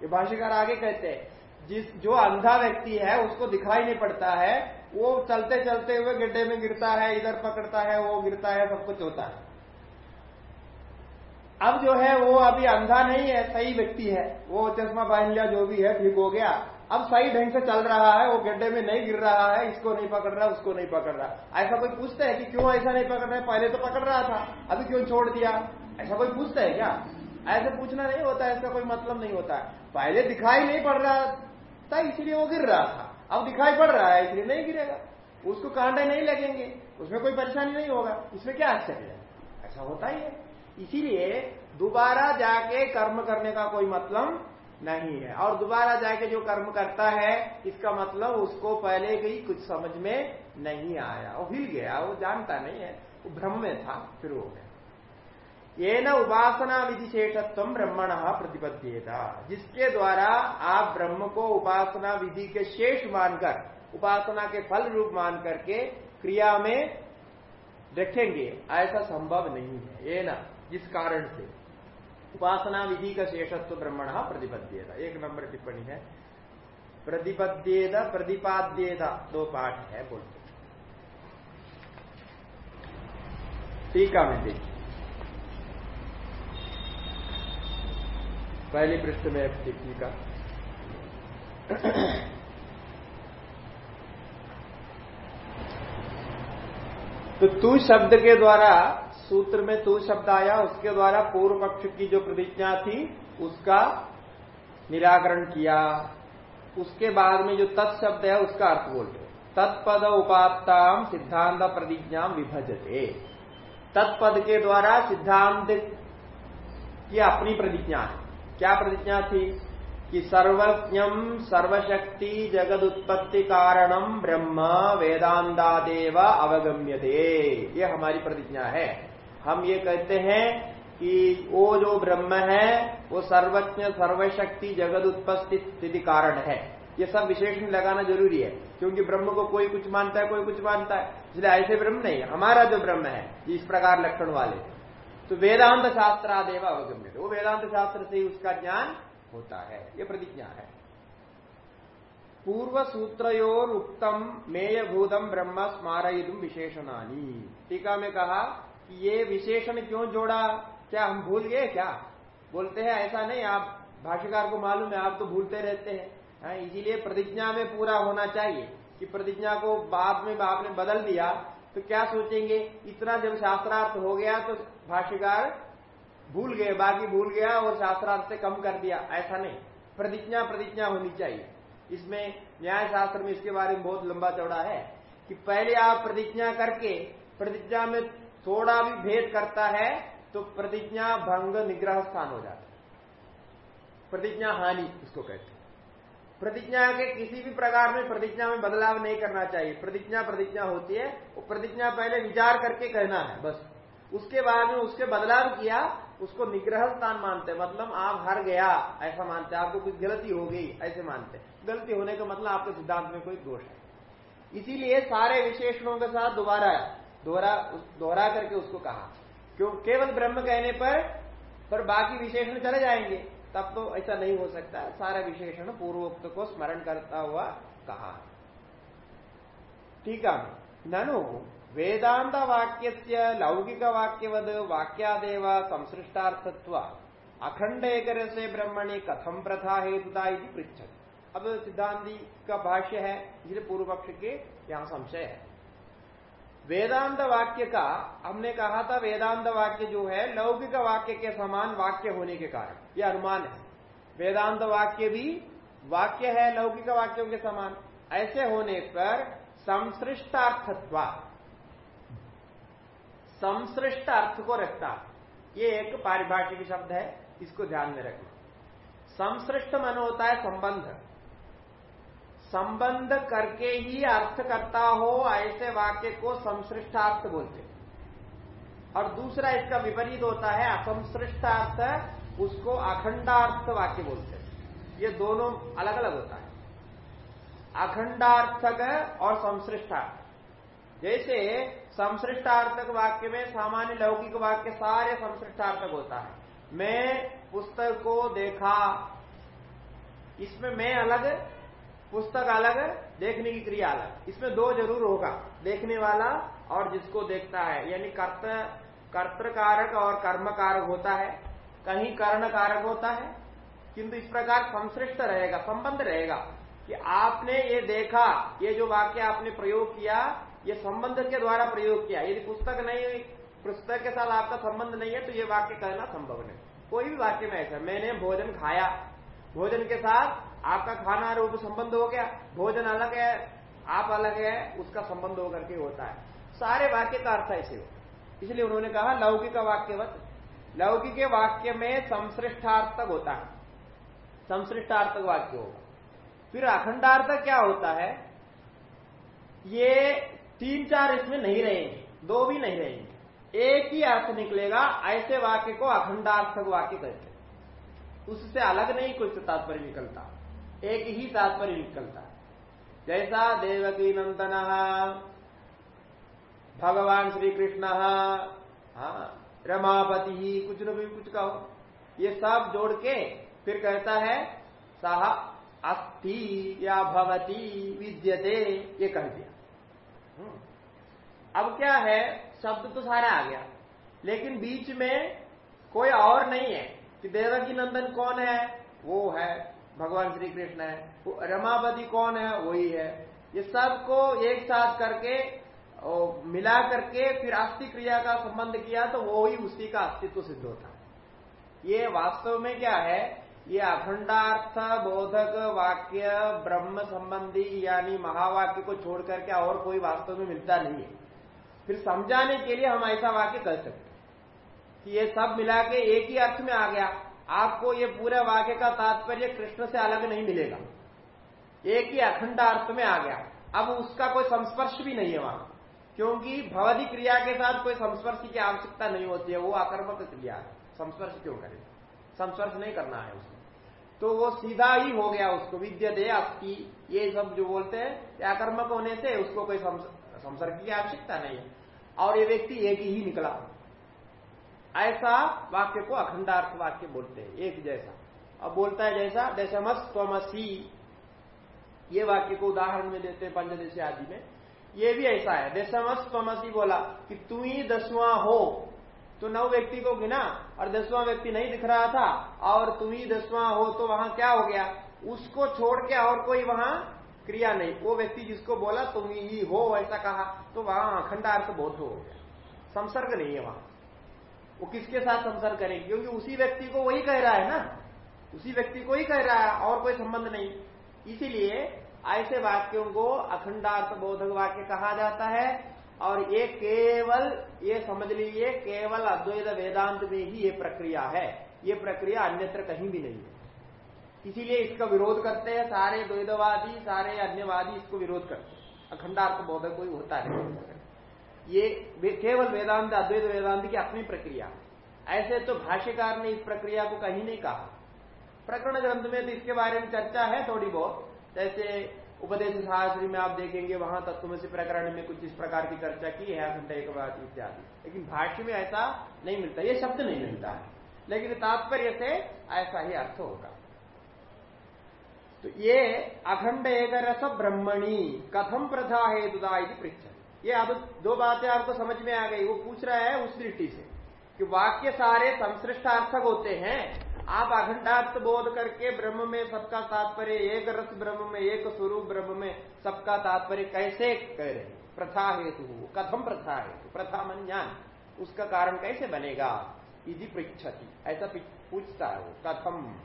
ये भाष्यकार आगे कहते हैं, जिस, जो अंधा व्यक्ति है, उसको दिखाई नहीं पड़ता है। वो चलते चलते हुए गड्ढे में गिरता है, इधर पकड़ता है, वो गिरता है, सब कुछ होता है। अब जो है वो अभी अंधा नहीं है, सही व्यक्ति है। वो चश्मा पहन लिया, जो भी है, ठीक हो गया। अब सही ढंग से चल रहा है, वो गड्ढे में नहीं गिर रहा है, इसको नहीं पकड़ रहा, उसको नहीं पकड़ रहा। ऐसा कोई पूछता है कि क्यों ऐसा नहीं पकड़ रहा है? पहले तो पकड़ रहा था, अभी क्यों छोड़ दिया? ऐसा कोई पूछता है क्या? ऐसे पूछना नहीं होता, इसका कोई मतलब नहीं होता। पहले दिखाई नहीं पड़ रहा था, इसलिए वो गिर रहा था। अब दिखाई पड़ रहा है, इसलिए नहीं गिरेगा। उसको कांटे नहीं लगेंगे, उसमें कोई परेशानी नहीं होगा। इसमें क्या आश्चर्य है? ऐसा होता ही है। इसीलिए दोबारा जाके कर्म करने का कोई मतलब नहीं है। और दोबारा जाके जो कर्म करता है, इसका मतलब उसको पहले भी कुछ समझ में नहीं आया। वो हिल गया, वो जानता नहीं है। वो भ्रम में था, फिर हो गया। ये न उपासना विधि शेषत्व ब्रह्मण प्रतिपद्येता। जिसके द्वारा आप ब्रह्म को उपासना विधि के शेष मानकर, उपासना के फल रूप मान करके क्रिया में रखेंगे, ऐसा संभव नहीं है। ये ना जिस कारण से? उपासना विधि का शेषत्व ब्रह्मण प्रतिपद्येता। एक नंबर टिप्पणी है। प्रतिपद्येता, प्रतिपाद्येता दो पाठ है बोलते टीका में देखिए। पहली पृष्ठ में टीका। तो तू शब्द के द्वारा सूत्र में तू शब्द आया, उसके द्वारा पूर्व पक्ष की जो प्रतिज्ञा थी, उसका निराकरण किया। उसके बाद में जो तत्शब्द है, उसका अर्थ बोलते तत्पद उपात्ताम सिद्धांत प्रतिज्ञा विभजते। तत्पद के द्वारा सिद्धांत की अपनी प्रतिज्ञा है। क्या प्रतिज्ञा थी? कि सर्वज्ञम सर्वशक्ति जगद उत्पत्ति कारणम ब्रह्म वेदांतादेव अवगम्यते। ये हमारी प्रतिज्ञा है। हम ये कहते हैं कि वो जो ब्रह्म है, वो सर्वज्ञ, सर्वशक्ति जगत उत्पत्ति स्थिति कारण है। ये सब विशेषण लगाना ज़रूरी है, क्योंकि ब्रह्म को कोई कुछ मानता है, कोई कुछ मानता है। इसलिए ऐसे ब्रह्म नहीं, हमारा जो ब्रह्म है इस प्रकार लक्षण वाले। तो वेदांत शास्त्रादेव अवगम्य वो वेदांत शास्त्र से ही उसका ज्ञान होता है, ये प्रतिज्ञा है। पूर्व सूत्रोर उत्तम मेयभूतम ब्रह्म स्मारयुम विशेषणानी। टीका में कहा कि ये विशेषण क्यों जोड़ा? क्या हम भूल गए क्या? बोलते हैं, ऐसा नहीं, आप भाष्यकार को मालूम है, आप तो भूलते रहते हैं। है, इसीलिए प्रतिज्ञा में पूरा होना चाहिए कि प्रतिज्ञा को बाद में आपने बदल दिया तो क्या सोचेंगे? इतना जब शास्त्रार्थ हो गया तो भाष्यकार भूल गए, बाकी भूल गया और शास्त्रार्थ से कम कर दिया, ऐसा नहीं। प्रतिज्ञा प्रतिज्ञा होनी चाहिए। इसमें न्याय शास्त्र में इसके बारे में बहुत लंबा चौड़ा है कि पहले आप प्रतिज्ञा करके, प्रतिज्ञा में थोड़ा भी भेद करता है तो प्रतिज्ञा भंग निग्रह स्थान हो जाता है। प्रतिज्ञा हानि उसको कहते हैं। प्रतिज्ञा के किसी भी प्रकार में प्रतिज्ञा में बदलाव नहीं करना चाहिए। प्रतिज्ञा प्रतिज्ञा होती है, वो प्रतिज्ञा पहले विचार करके कहना है, बस। उसके बाद में उसके बदलाव किया, उसको निग्रह स्थान मानते हैं। मतलब आप हर गया, ऐसा मानते हैं। आपको कुछ गलती हो गई, ऐसे मानते हैं। गलती होने का मतलब आपके सिद्धांत में कोई दोष है इसीलिए सारे विशेषणों के साथ दोबारा दोहरा दोहरा करके उसको कहा। क्यों? केवल ब्रह्म कहने पर पर बाकी विशेषण चले जाएँगे। तब तो ऐसा नहीं हो सकता। सारा विशेषण पूर्वोक्त को स्मरण करता हुआ कहा। ठीक है। ननु वेदांत वाक्य लौकिक वाक्यवद वाक्यादेव संसृष्टार्थत्व। अखंड एक से ब्रह्मणि कथम प्रथा हेतुता पृछत अब सिद्धांति का भाष्य है इसलिए पूर्व पक्ष के यहाँ संशय है। वेदांत वाक्य का, हमने कहा था वेदांत वाक्य जो है लौकिक वाक्य के समान वाक्य होने के कारण यह अनुमान है। वेदांत वाक्य भी वाक्य है लौकिक वाक्यों के समान। ऐसे होने पर संसृष्टार्थत्वा संसृष्ट अर्थ को रखता, ये एक पारिभाषिक शब्द है, इसको ध्यान में रखना। संसृष्ट मन होता है संबंध। संबंध करके ही अर्थ करता हो, ऐसे वाक्य को संसृष्टार्थ बोलते और दूसरा इसका विपरीत होता है, असंसृष्टार्थ, उसको अखंडार्थ वाक्य बोलते ये दोनों अलग अलग होता है। अखंडार्थक और संसृष्टार्थ। जैसे संसृष्टार्थक वाक्य में सामान्य लौकिक वाक्य सारे संसृष्टार्थक होता है। मैं, पुस्तक को देखा, इसमें मैं अलग पुस्तक अलग है, देखने की क्रिया अलग इसमें दो ज़रूर होगा, देखने वाला और जिसको देखता है। यानी कर्त, कर्तकारक और कर्म कारक होता है। कहीं कर्ण कारक होता है, किंतु इस प्रकार संश्रिष्ट रहेगा, संबंध रहेगा कि आपने ये देखा, ये जो वाक्य आपने प्रयोग किया, ये संबंध के द्वारा प्रयोग किया। यदि पुस्तक नहीं, पुस्तक के साथ आपका संबंध नहीं है तो ये वाक्य कहना संभव नहीं। कोई भी वाक्य में ऐसा मैंने भोजन खाया, भोजन के साथ आपका खाना रूप संबंध हो गया, भोजन अलग है, आप अलग है, उसका संबंध होकर के होता है। सारे वाक्य का अर्थ ऐसे हो। इसलिए उन्होंने कहा, लौकिक वाक्यवत। लौकिक वाक्य में संश्रेष्ठार्थक होता है। संश्रेष्ठार्थक वाक्य होगा। फिर अखंडार्थक क्या होता है? ये तीन चार इसमें नहीं रहेंगे, दो भी नहीं रहेंगे। एक ही अर्थ निकलेगा, ऐसे वाक्य को अखंडार्थक वाक्य कहते उससे अलग नहीं, कुछ तात्पर्य निकलता। एक ही तात्पर्य निकलता है। जैसा देवकी नंदन, भगवान श्री कृष्ण हाँ रमापति ही, कुछ न भी कुछ कहो, ये सब जोड़ के फिर कहता है, सह अस्थि या भवती, विद्यते, ये कह दिया। हम्म। अब क्या है, शब्द तो सारा आ गया, लेकिन बीच में कोई और नहीं है कि देवकी नंदन कौन है? वो है भगवान श्री कृष्ण है रमापति कौन है? वही है। ये सबको एक साथ करके मिला करके फिर अस्थि क्रिया का संबंध किया तो वो ही उसी का अस्तित्व सिद्ध होता है। ये वास्तव में क्या है? ये अखंडार्थ, बोधक, वाक्य, ब्रह्म संबंधी यानी महावाक्य को छोड़ करके और कोई वास्तव में मिलता नहीं है। फिर समझाने के लिए हम ऐसा वाक्य कह सकते कि ये सब मिला के एक ही अर्थ में आ गया। आपको ये पूरे वाक्य का तात्पर्य कृष्ण से अलग नहीं मिलेगा। एक ही अखंड अर्थ में आ गया। अब उसका कोई संस्पर्श भी नहीं है वहाँ। क्योंकि भवधि क्रिया के साथ कोई संस्पर्श की आवश्यकता नहीं होती है, वो आकर्मक क्रिया संस्पर्श क्यों करे? संस्पर्श नहीं करना है उसको। तो वो सीधा ही हो गया उसको, विद्य दे अस्थि ये सब जो बोलते हैं आकर्मक होने से उसको कोई संसर्ग की आवश्यकता नहीं है। और ये व्यक्ति एक ही निकला। ऐसा वाक्य को अखंडार्थ वाक्य बोलते हैं, एक जैसा। अब बोलता है जैसा, दशमस स्वमसी ये वाक्य को उदाहरण में देते हैं पंचदशी आदि में। ये भी ऐसा है, दशमस स्वमसी बोला कि तू ही दसवां हो। तो नौ व्यक्ति को गिना, और दसवां व्यक्ति नहीं दिख रहा था, और तुम ही दसवां हो तो वहाँ क्या हो गया? उसको छोड़ के और कोई वहाँ क्रिया नहीं। वो व्यक्ति जिसको बोला, तुम ही हो, ऐसा कहा तो वहाँ अखंडार्थ बोध हो गया। संसर्ग नहीं है वहाँ। वो किसके साथ संसर्ग करेगी? क्योंकि उसी व्यक्ति को वही कह रहा है ना। उसी व्यक्ति को ही कह रहा है, और कोई संबंध नहीं। इसीलिए ऐसे वाक्यों को अखंडार्थ बोधक वाक्य कहा जाता है, और ये केवल, ये समझ लीजिए, केवल अद्वैत वेदांत में ही ये प्रक्रिया है। ये प्रक्रिया अन्यत्र कहीं भी नहीं है। इसीलिए इसका विरोध करते हैं, सारे द्वैतवादी, सारे अन्यवादी इसको विरोध करते हैं। अखंडार्थ बोधक कोई होता है ये केवल वेदांत, अद्वैत वेदांत की अपनी प्रक्रिया। ऐसे तो भाष्यकार ने इस प्रक्रिया को कहीं नहीं कहा। प्रकरण ग्रंथ में तो इसके बारे में चर्चा है थोड़ी बहुत। जैसे उपदेश शास्त्री में आप देखेंगे, वहाँ तत्वमसी प्रकरण में कुछ इस प्रकार की चर्चा की है एक बात इत्यादि। लेकिन भाष्य में ऐसा नहीं मिलता, ये शब्द नहीं मिलता है। लेकिन तात्पर्य से ऐसा ही अर्थ होगा। तो ये अखंड एक रस ब्रह्मणी, कथम प्रथा हेतुदा पृछ ये अब दो बातें आपको समझ में आ गई। वो पूछ रहा है उस दृष्टि से कि वाक्य सारे संश्रिष्टार्थक होते हैं। आप अखंडार्थ बोध करके ब्रह्म में सबका तात्पर्य, एक रस ब्रह्म में, एक स्वरूप ब्रह्म में सबका तात्पर्य कैसे कह रहे प्रथा हेतु कथम प्रथा हेतु। प्रथा मन ज्ञान। उसका कारण कैसे बनेगा? यदि पृछति ऐसा पूछता है वो। कथम।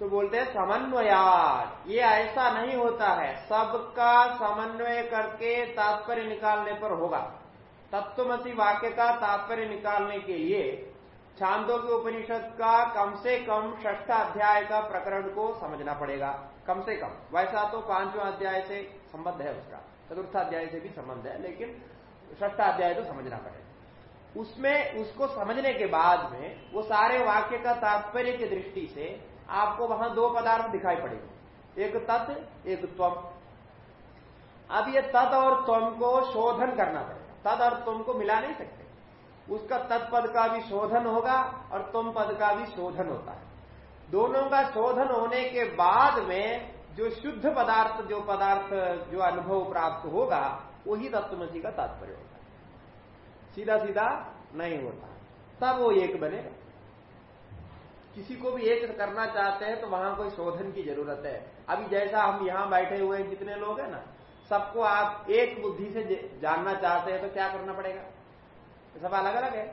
तो बोलते हैं समन्वयात ये ऐसा नहीं होता है। सबका समन्वय करके तात्पर्य निकालने पर होगा। तत्वमसी वाक्य का तात्पर्य निकालने के लिए छांदों के उपनिषद का कम से कम ष्ठ अध्याय का प्रकरण को समझना पड़ेगा। कम से कम। वैसा तो पांचवा अध्याय से संबंध है उसका। चतुर्थ अध्याय से भी संबंध है, लेकिन ष्ठ अध्याय तो समझना पड़ेगा। उसमें, उसको समझने के बाद में वो सारे वाक्य का तात्पर्य की दृष्टि से आपको वहाँ दो पदार्थ दिखाई पड़ेंगे। एक तत्, एक त्वम अब ये तत् और त्वम को शोधन करना पड़ेगा तद और त्वम को मिला नहीं सकते। उसका तत्पद का भी शोधन होगा और तुम पद का भी शोधन होता है। दोनों का शोधन होने के बाद में जो शुद्ध पदार्थ, जो पदार्थ, जो अनुभव प्राप्त होगा, वही तत्वमसी का तात्पर्य होता है। सीधा सीधा नहीं होता। तब वो एक बनेगा। किसी को भी एक करना चाहते हैं तो वहाँ कोई शोधन की ज़रूरत है। अभी जैसा हम यहाँ बैठे हुए जितने लोग हैं ना, सबको आप एक बुद्धि से जानना चाहते हैं तो क्या करना पड़ेगा? सब अलग अलग है।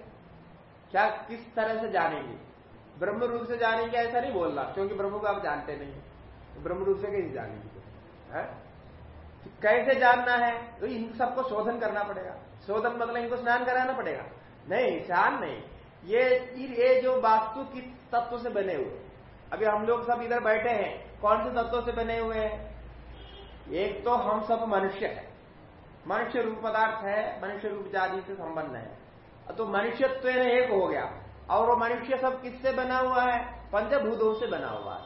क्या किस तरह से जानेंगे? ब्रह्म रूप से जानेंगे ऐसा नहीं बोलना, क्योंकि ब्रह्म को आप जानते नहीं तो ब्रह्म रूप से कैसे जानेंगे तो कैसे जानना है? तो इन सबको शोधन करना पड़ेगा। शोधन मतलब इनको स्नान कराना पड़ेगा। नहीं स्नान नहीं। ये ये जो वास्तु किस तत्व से बने हुए? अभी हम लोग सब इधर बैठे हैं, कौन से तत्वों से बने हुए हैं? एक तो हम सब मनुष्य है। मनुष्य रूप पदार्थ है, मनुष्य रूप जाति से संबंध है। तो मनुष्यत्व एक हो गया। और वो मनुष्य सब किससे बना हुआ है? पंचभूतों से बना हुआ है।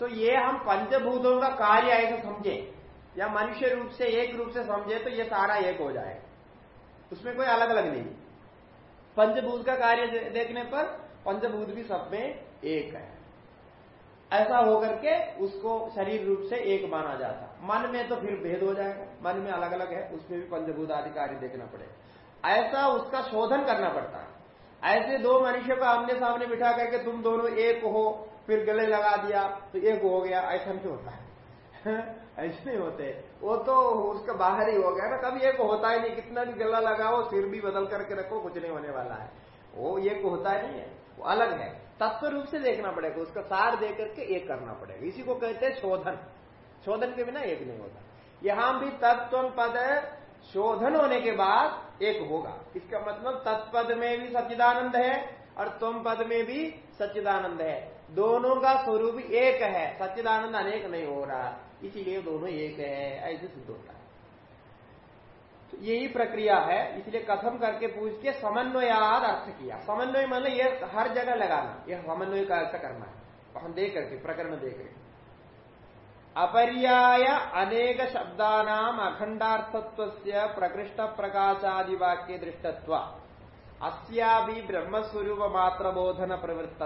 तो ये हम पंचभूतों का कार्य ऐसे समझे। या मनुष्य रूप से, एक रूप से समझे तो ये सारा एक हो जाए। उसमें कोई अलग अलग नहीं। पंचभूत का कार्य देखने पर पंचभूत भी सब में एक है। ऐसा होकर के उसको शरीर रूप से एक माना जाता। मन में तो फिर भेद हो जाएगा। मन में अलग अलग है उसमें भी पंचभूत आदि कार्य देखना पड़ेगा। ऐसा उसका शोधन करना पड़ता है। ऐसे दो मनुष्य को आमने सामने बिठा करके तुम दोनों एक हो, फिर गले लगा दिया तो एक हो गया, ऐसा नहीं होता है। ऐसे नहीं होते। वो तो उसका बाहर ही हो गया ना कभी एक होता ही नहीं। कितना भी गला लगाओ, सिर भी बदल करके रखो, कुछ नहीं होने वाला है। वो एक होता ही नहीं है। वो अलग है। तत्व रूप से देखना पड़ेगा, उसका सार दे करके एक करना पड़ेगा। इसी को कहते हैं शोधन। शोधन के बिना एक नहीं होता। यहाँ भी तत्व पद शोधन होने के बाद एक होगा। इसका मतलब तत्पद में भी सच्चिदानंद है और तुम पद में भी सच्चिदानंद है। दोनों का स्वरूप एक है। सच्चिदानंद अनेक नहीं हो रहा। इसीलिए दोनों एक है, ऐसे सिद्ध होता है। तो यही प्रक्रिया है, इसलिए कथम करके पूछ के समन्वयाद अर्थ किया। समन्वय मतलब ये हर जगह लगाना यह समन्वय का अर्थ करना है। हम देख करके प्रकरण देख रहे अपर्याय अनेक शब्दानाम अखंडार्थत्व प्रकृष्ट प्रकाशादि वाक्य दृष्टत्व। अस्या ब्रह्मस्वरूप मात्र बोधन प्रवृत्त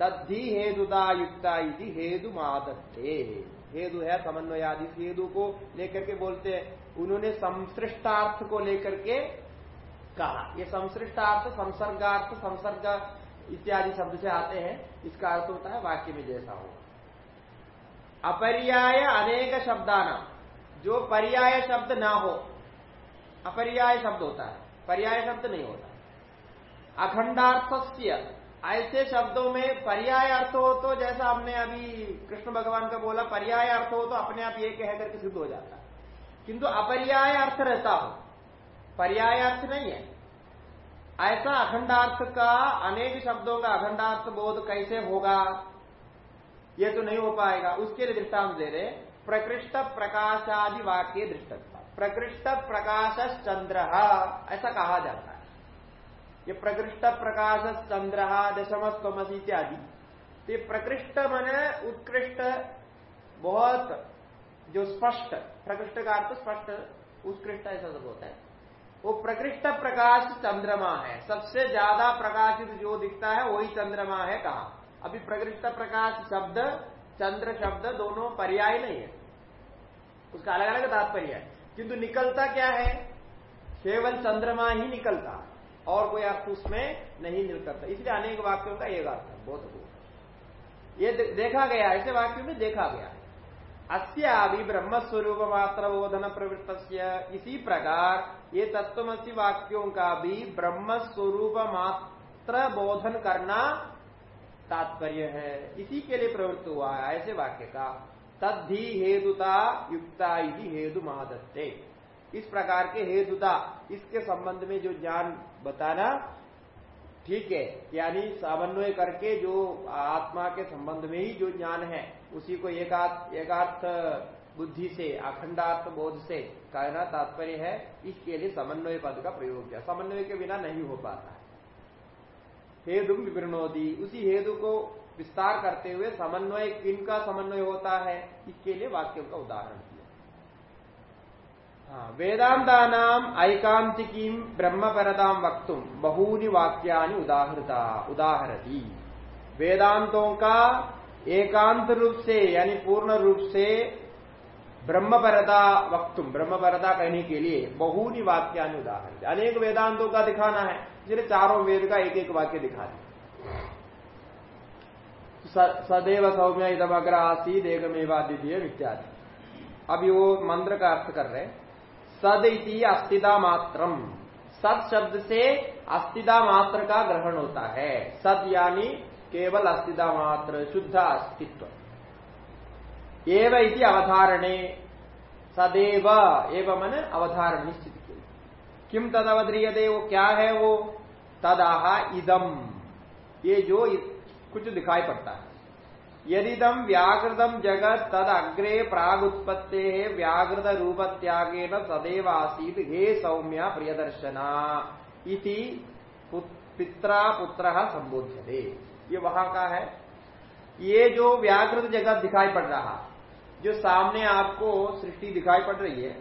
तद्धि हेतुदा युक्ता हेतु मादत्ते हेतु है, समन्वयादि हेतु को लेकर के बोलते हैं। उन्होंने संसृष्टार्थ को लेकर के कहा। ये संसृष्टार्थ, संसर्गार्थ, संसर्ग इत्यादि शब्द से आते हैं। इसका अर्थ होता है, वाक्य में जैसा हो। अपर्याय अनेक शब्दाना जो पर्याय शब्द ना हो, अपर्याय शब्द होता है। पर्याय शब्द नहीं होता। अखंडार्थ ऐसे शब्दों में पर्याय अर्थ हो तो जैसा हमने अभी कृष्ण भगवान का बोला, पर्याय अर्थ हो तो अपने आप ये कह करके सिद्ध हो जाता है। किंतु अपर्याय अर्थ रहता हो, पर्याय अर्थ नहीं है। ऐसा अखंडार्थ का, अनेक शब्दों का अखंडार्थ बोध कैसे होगा, ये तो नहीं हो पाएगा। उसके लिए दृष्टांत दे रहे प्रकृष्ट प्रकाशादि वाक्य दृष्टत्व। प्रकृष्ट प्रकाश चंद्र ऐसा कहा जाता है। ये प्रकृष्ट प्रकाश चंद्र दशमस्तमसी इत्यादि। तो ये प्रकृष्ट मन उत्कृष्ट, बहुत जो स्पष्ट, प्रकृष्ट का अर्थ स्पष्ट, उत्कृष्ट ऐसा सब होता है। वो प्रकृष्ट प्रकाश चंद्रमा है। सबसे ज़्यादा प्रकाशित जो दिखता है, वही चंद्रमा है कहा। अभी प्रकृष्ट प्रकाश शब्द, चंद्र शब्द दोनों पर्याय नहीं है। उसका अलग अलग तात्पर्य है। किंतु निकलता क्या है? केवल चंद्रमा ही निकलता। और कोई अर्थ उसमें नहीं मिल सकता इसलिए अनेक वाक्यों का एक अर्थ है, बहुत ये देखा गया ऐसे वाक्यों में देखा गया अस्यादि ब्रह्म स्वरूप मात्र बोधन प्रवृत्त इसी प्रकार ये तत्वमसी वाक्यों का भी ब्रह्म स्वरूप मात्र बोधन करना तात्पर्य है। इसी के लिए प्रवृत्त हुआ है ऐसे वाक्य का। तद्धि हेतुता युक्ता हेतु महादत्ते इस प्रकार के हेतुता इसके संबंध में जो ज्ञान बताना, ठीक है, यानी समन्वय करके जो आत्मा के संबंध में ही जो ज्ञान है, उसी को एकार्थ बुद्धि से अखंडार्थ बोध से कहना तात्पर्य है, इसके लिए समन्वय पद का प्रयोग किया। समन्वय के बिना नहीं हो पाता। हेतु विवृणोदी, उसी हेतु को विस्तार करते हुए समन्वय, किन का समन्वय होता है, इसके लिए वाक्यों का उदाहरण। दिया हाँ वेदांता नाम ऐकांतिकी ब्रह्म परदाम वक्तुम बहूनि वाक्यानि उदाहरता उदाहरती वेदांतों का एकांत रूप से यानी पूर्ण रूप से ब्रह्मपरता वक्तुम ब्रह्मपरता कहने के लिए बहुनी वाक्यानि उदाहरण अनेक वेदांतों का दिखाना है इसलिए चारों वेद का एक एक वाक्य दिखा दिया सदैव सौम्य इदम अग्र आसी देगमेवा द्वितीय इत्यादि अभी वो मंत्र का अर्थ कर रहे सद इति अस्तिदा मात्रम। सद शब्द से अस्तिदा मात्र का ग्रहण होता है। सद यानी केवल अस्तिदा मात्र, शुद्ध अस्तित्व। एव इति अवधारणे। सदैव, एवं मन अवधारण निश्चित किम तद अवध्रियते वो क्या है वो? तदाह इदम। ये जो कुछ दिखाई पड़ता है। यदिदम व्याकृतम जगत तद अग्रे प्राग उत्पत्ते व्याकृत रूप त्यागे न सदैव आसीत हे सौम्या प्रियदर्शना। इति पित्रा पुत्र संबोध्य ये वहाँ का है? ये जो व्याकृत जगत दिखाई पड़ रहा, जो सामने आपको सृष्टि दिखाई पड़ रही है,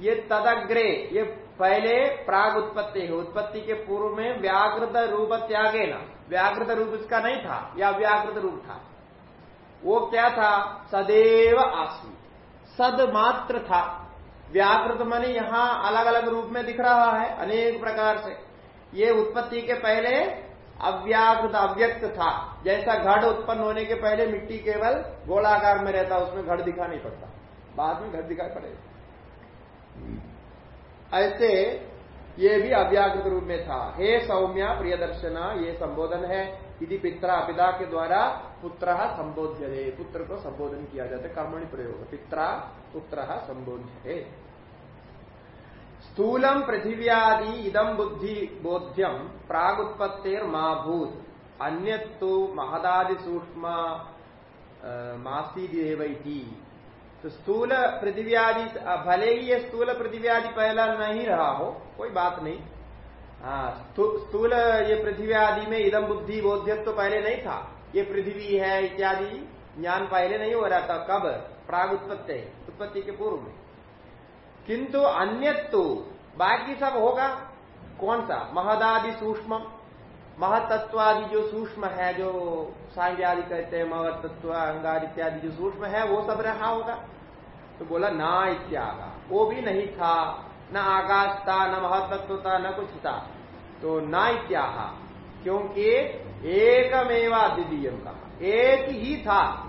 ये तदग्रे, ये पहले प्राग उत्पत्ति है। उत्पत्ति के पूर्व में व्याकृत रूप त्यागे ना व्याकृत रूप इसका नहीं था, या व्याकृत रूप था। वो क्या था? सदैव आसी। सद मात्र था। व्याकृत मन यहाँ अलग अलग रूप में दिख रहा है, अनेक प्रकार से। ये उत्पत्ति के पहले अव्याकृत, अव्यक्त था। जैसा घड़ उत्पन्न होने के पहले मिट्टी केवल गोलाकार में रहता, उसमें घड़ दिखा नहीं पड़ता। बाद में घड़ दिखाई पड़ेगा ऐसे ये भी अव्याकृत रूप में था। हे सौम्या, प्रियदर्शना, ये संबोधन है। यदि पिता पिता के द्वारा पुत्र संबोध्य पुत्र को संबोधन किया जाता है, कर्मणि प्रयोग। पिता पुत्र संबोध्य स्थूलम पृथिव्यादि इदम बुद्धि बोध्यम प्रागुत्पत्तिर माभूत अन्य तो महदादि सूक्ष्म मासी देवी तो स्थूल पृथ्वी आदि भले ही ये स्थूल पृथ्वी आदि पहला नहीं रहा हो, कोई बात नहीं। हाँ स्थूल ये पृथ्वी आदि में इदम बुद्धि बोध्यत्व तो पहले नहीं था। ये पृथ्वी है इत्यादि ज्ञान पहले नहीं हो रहा था। कब? प्राग उत्पत्ति उत्पत्ति के पूर्व में। किंतु अन्य तो बाकी सब होगा? कौन सा? महदादि सूक्ष्म महतत्वादि जो सूक्ष्म है, जो सांग्य आदि कहते हैं, महतत्व अंगार इत्यादि जो सूक्ष्म है, वो सब रहा होगा। तो बोला ना इत्यागा। वो भी नहीं था। न आकाश था न महतत्व था न कुछ था तो ना इत्याहा क्योंकि एकमेवा द्वितीय कहा। एक ही था।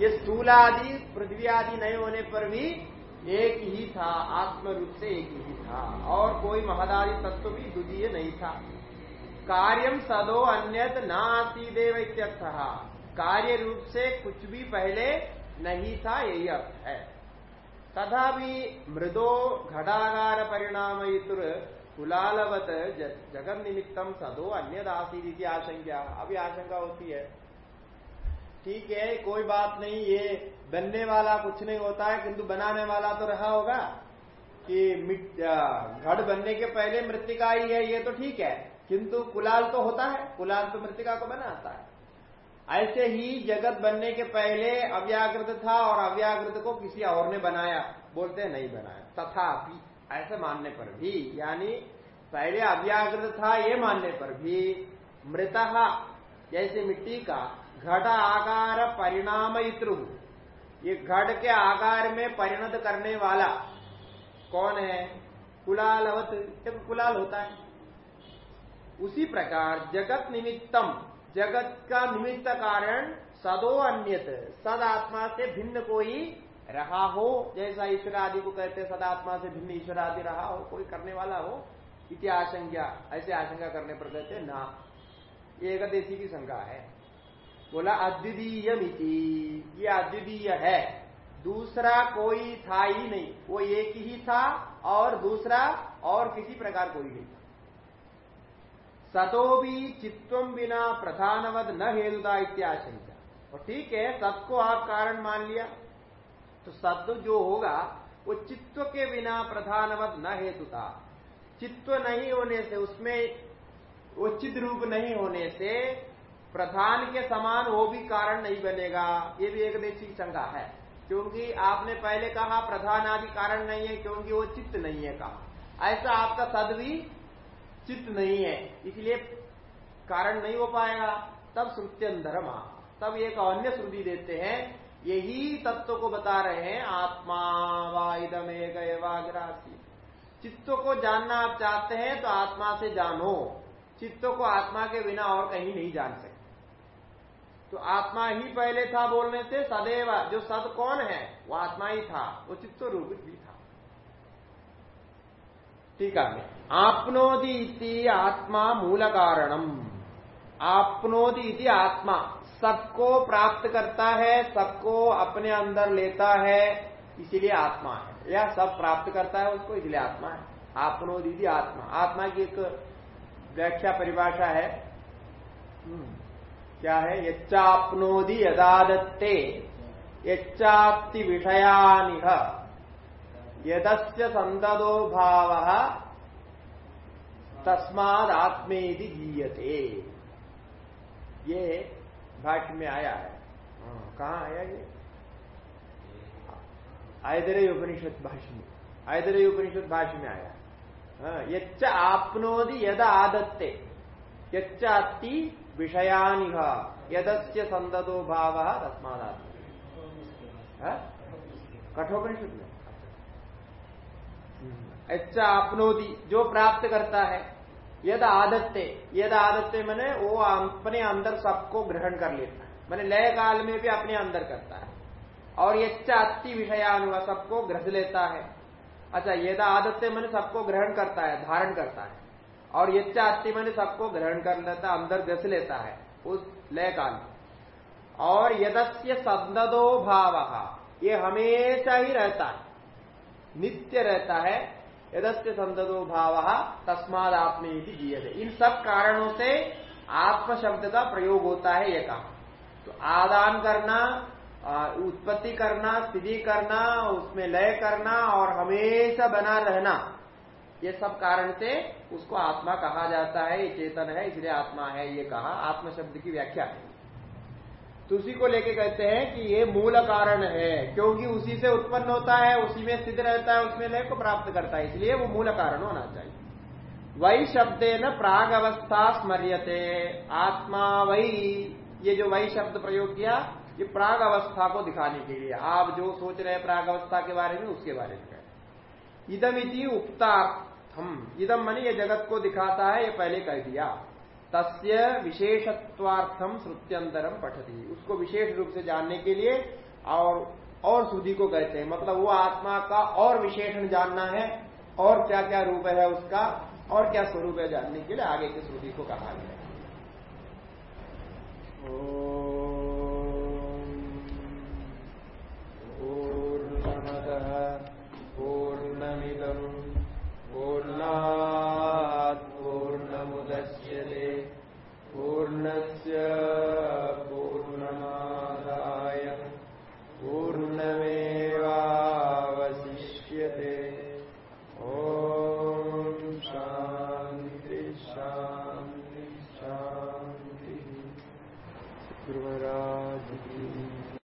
ये स्थूल आदि, पृथ्वी आदि नहीं होने पर भी एक ही था आत्म रूप से एक ही था। और कोई महदादि तत्व भी द्वितीय नहीं था। कार्यम सदो अन्यत न आसीदेव इत्यर्थ। कार्य रूप से कुछ भी पहले नहीं था, यही अर्थ है। तथा भी मृदो घटागार परिणाम कुलालवत जगत निमित्तम सदो अन्य आसीद आशंका अभी आशंका होती है। ठीक है, कोई बात नहीं, ये बनने वाला कुछ नहीं होता है, किंतु बनाने वाला तो रहा होगा कि घड़ बनने के पहले मृतिका ही है, ये तो ठीक है, किंतु कुलाल तो होता है। कुलाल तो मृतिका को बनाता है। ऐसे ही जगत बनने के पहले अव्याकृत था और अव्याकृत को किसी और ने बनाया। बोलते हैं, नहीं बनाया। तथापि, ऐसे मानने पर भी, यानी पहले अव्याकृत था, ये मानने पर भी, मृत, जैसे मिट्टी का घट आकार परिणाम ये घट के आकार में परिणत करने वाला कौन है? कुलालवत। कुलाल होता है। उसी प्रकार जगत निमित्तम जगत का निमित्त कारण सदो अन्यत। सद आत्मा से भिन्न कोई रहा हो, जैसा ईश्वर आदि को कहते हैं सदात्मा से भिन्न ईश्वर आदि रहा हो, कोई करने वाला हो, इति आशंका। ऐसे आशंका करने पर कहते ना। ये एकदेशी की शंका है। बोला अद्वितीय मिति ये अद्वितीय है। दूसरा कोई था ही नहीं। वो एक ही था और दूसरा और किसी प्रकार कोई नहीं सतो भी चित्व बिना प्रधानवद न हेतुता इत्याशंका। और ठीक है, सत को आप कारण मान लिया। तो सत्व जो होगा, वो चित्व के बिना प्रधानवद न हेतुता चित्व नहीं होने से, उसमें चिद रूप नहीं होने से, प्रधान के समान वो भी कारण नहीं बनेगा। ये भी एक देशी शंका है। क्योंकि आपने पहले कहा, प्रधान आदि कारण नहीं है, क्योंकि वो चित्त नहीं है कहा। ऐसा आपका सद भी चित्त नहीं है, इसलिए कारण नहीं हो पाएगा। तब श्रुत्यंधर्म तब एक अन्य श्रुति देते हैं, यही तत्व को बता रहे हैं, आत्मा वाइदम एक चित्त को जानना आप चाहते हैं तो आत्मा से जानो। चित्त को आत्मा के बिना और कहीं नहीं जान सकते। तो आत्मा ही पहले था बोलने से, सदैव जो सद कौन है, वो आत्मा ही था, वो चित्त रूप भी था। ठीक है आपनोदी आत्मा मूल कारणम। आपनोदी आत्मा सबको प्राप्त करता है, सबको अपने अंदर लेता है, इसीलिए आत्मा है। या सब प्राप्त करता है, उसको इसलिए आत्मा है। आपनोदी आत्मा। आत्मा की एक व्याख्या परिभाषा है। हम्म। क्या है? यच्चापनोदि यदादत्ते। यच्चाप्ति विषयानिह। यदस्य संदो भाव तस्माद आत्मेदि गीयते ये भाष्य में आया है। हाँ, कहा आया ये? आयदरे उपनिषद भाष्य में। आयदरे उपनिषद भाष्य में आया। हाँ, यच्च आपनोदि यद आदत्ते। यच्चाति विषयानि यदस्य संदो भाव तस्माद कठोपनिषद में। अच्छा अपनोदी जो प्राप्त करता है। यद आदत्ते यद आदत्ते मैंने वो अपने अंदर सबको ग्रहण कर लेता है। मैंने लय काल में भी अपने अंदर करता है। और यच्च अति विषयानुगा सबको ग्रह लेता है। अच्छा यद आदत्ते मैंने सबको ग्रहण करता है, धारण करता है। और यच्चा अस्थि मैंने सबको ग्रहण कर लेता, अंदर घस लेता है, उस लय काल में। और यदस्य संदो भाव, ये हमेशा ही रहता है। नित्य रहता है यदस्य संदो भाव तस्माद आपने जिये इन सब कारणों से आत्म शब्द का प्रयोग होता है यह कहा। तो आदान करना उत्पत्ति करना, स्थिति करना, उसमें लय करना और हमेशा बना रहना, ये सब कारण से उसको आत्मा कहा जाता है, ये चेतन है, इसलिए आत्मा है, ये कहा। आत्म शब्द की व्याख्या है। तो उसी को लेके कहते हैं कि ये मूल कारण है, क्योंकि उसी से उत्पन्न होता है, उसी में स्थित रहता है, उसमें लय को प्राप्त करता है, इसलिए वो मूल कारण होना चाहिए। वही शब्द न प्राग अवस्था स्मर्यते, आत्मा वही, ये जो वही शब्द प्रयोग किया, ये प्राग अवस्था को दिखाने के लिए। आप जो सोच रहे हैं प्राग अवस्था के बारे में, उसके बारे में इदमिति उक्तार्थम, इदम मनी ये जगत को दिखाता है, ये पहले कह दिया। तस्य विशेषत्वार्थम श्रुत्यंतरम पठती। उसको विशेष रूप से जानने के लिए और और सुधी को कहते हैं। मतलब वो आत्मा का और विशेषण जानना है, और क्या क्या रूप है उसका, और क्या स्वरूप है जानने के लिए आगे की श्रुति को कहा गया पूर्णमद पूर्णमिदम पूर्णा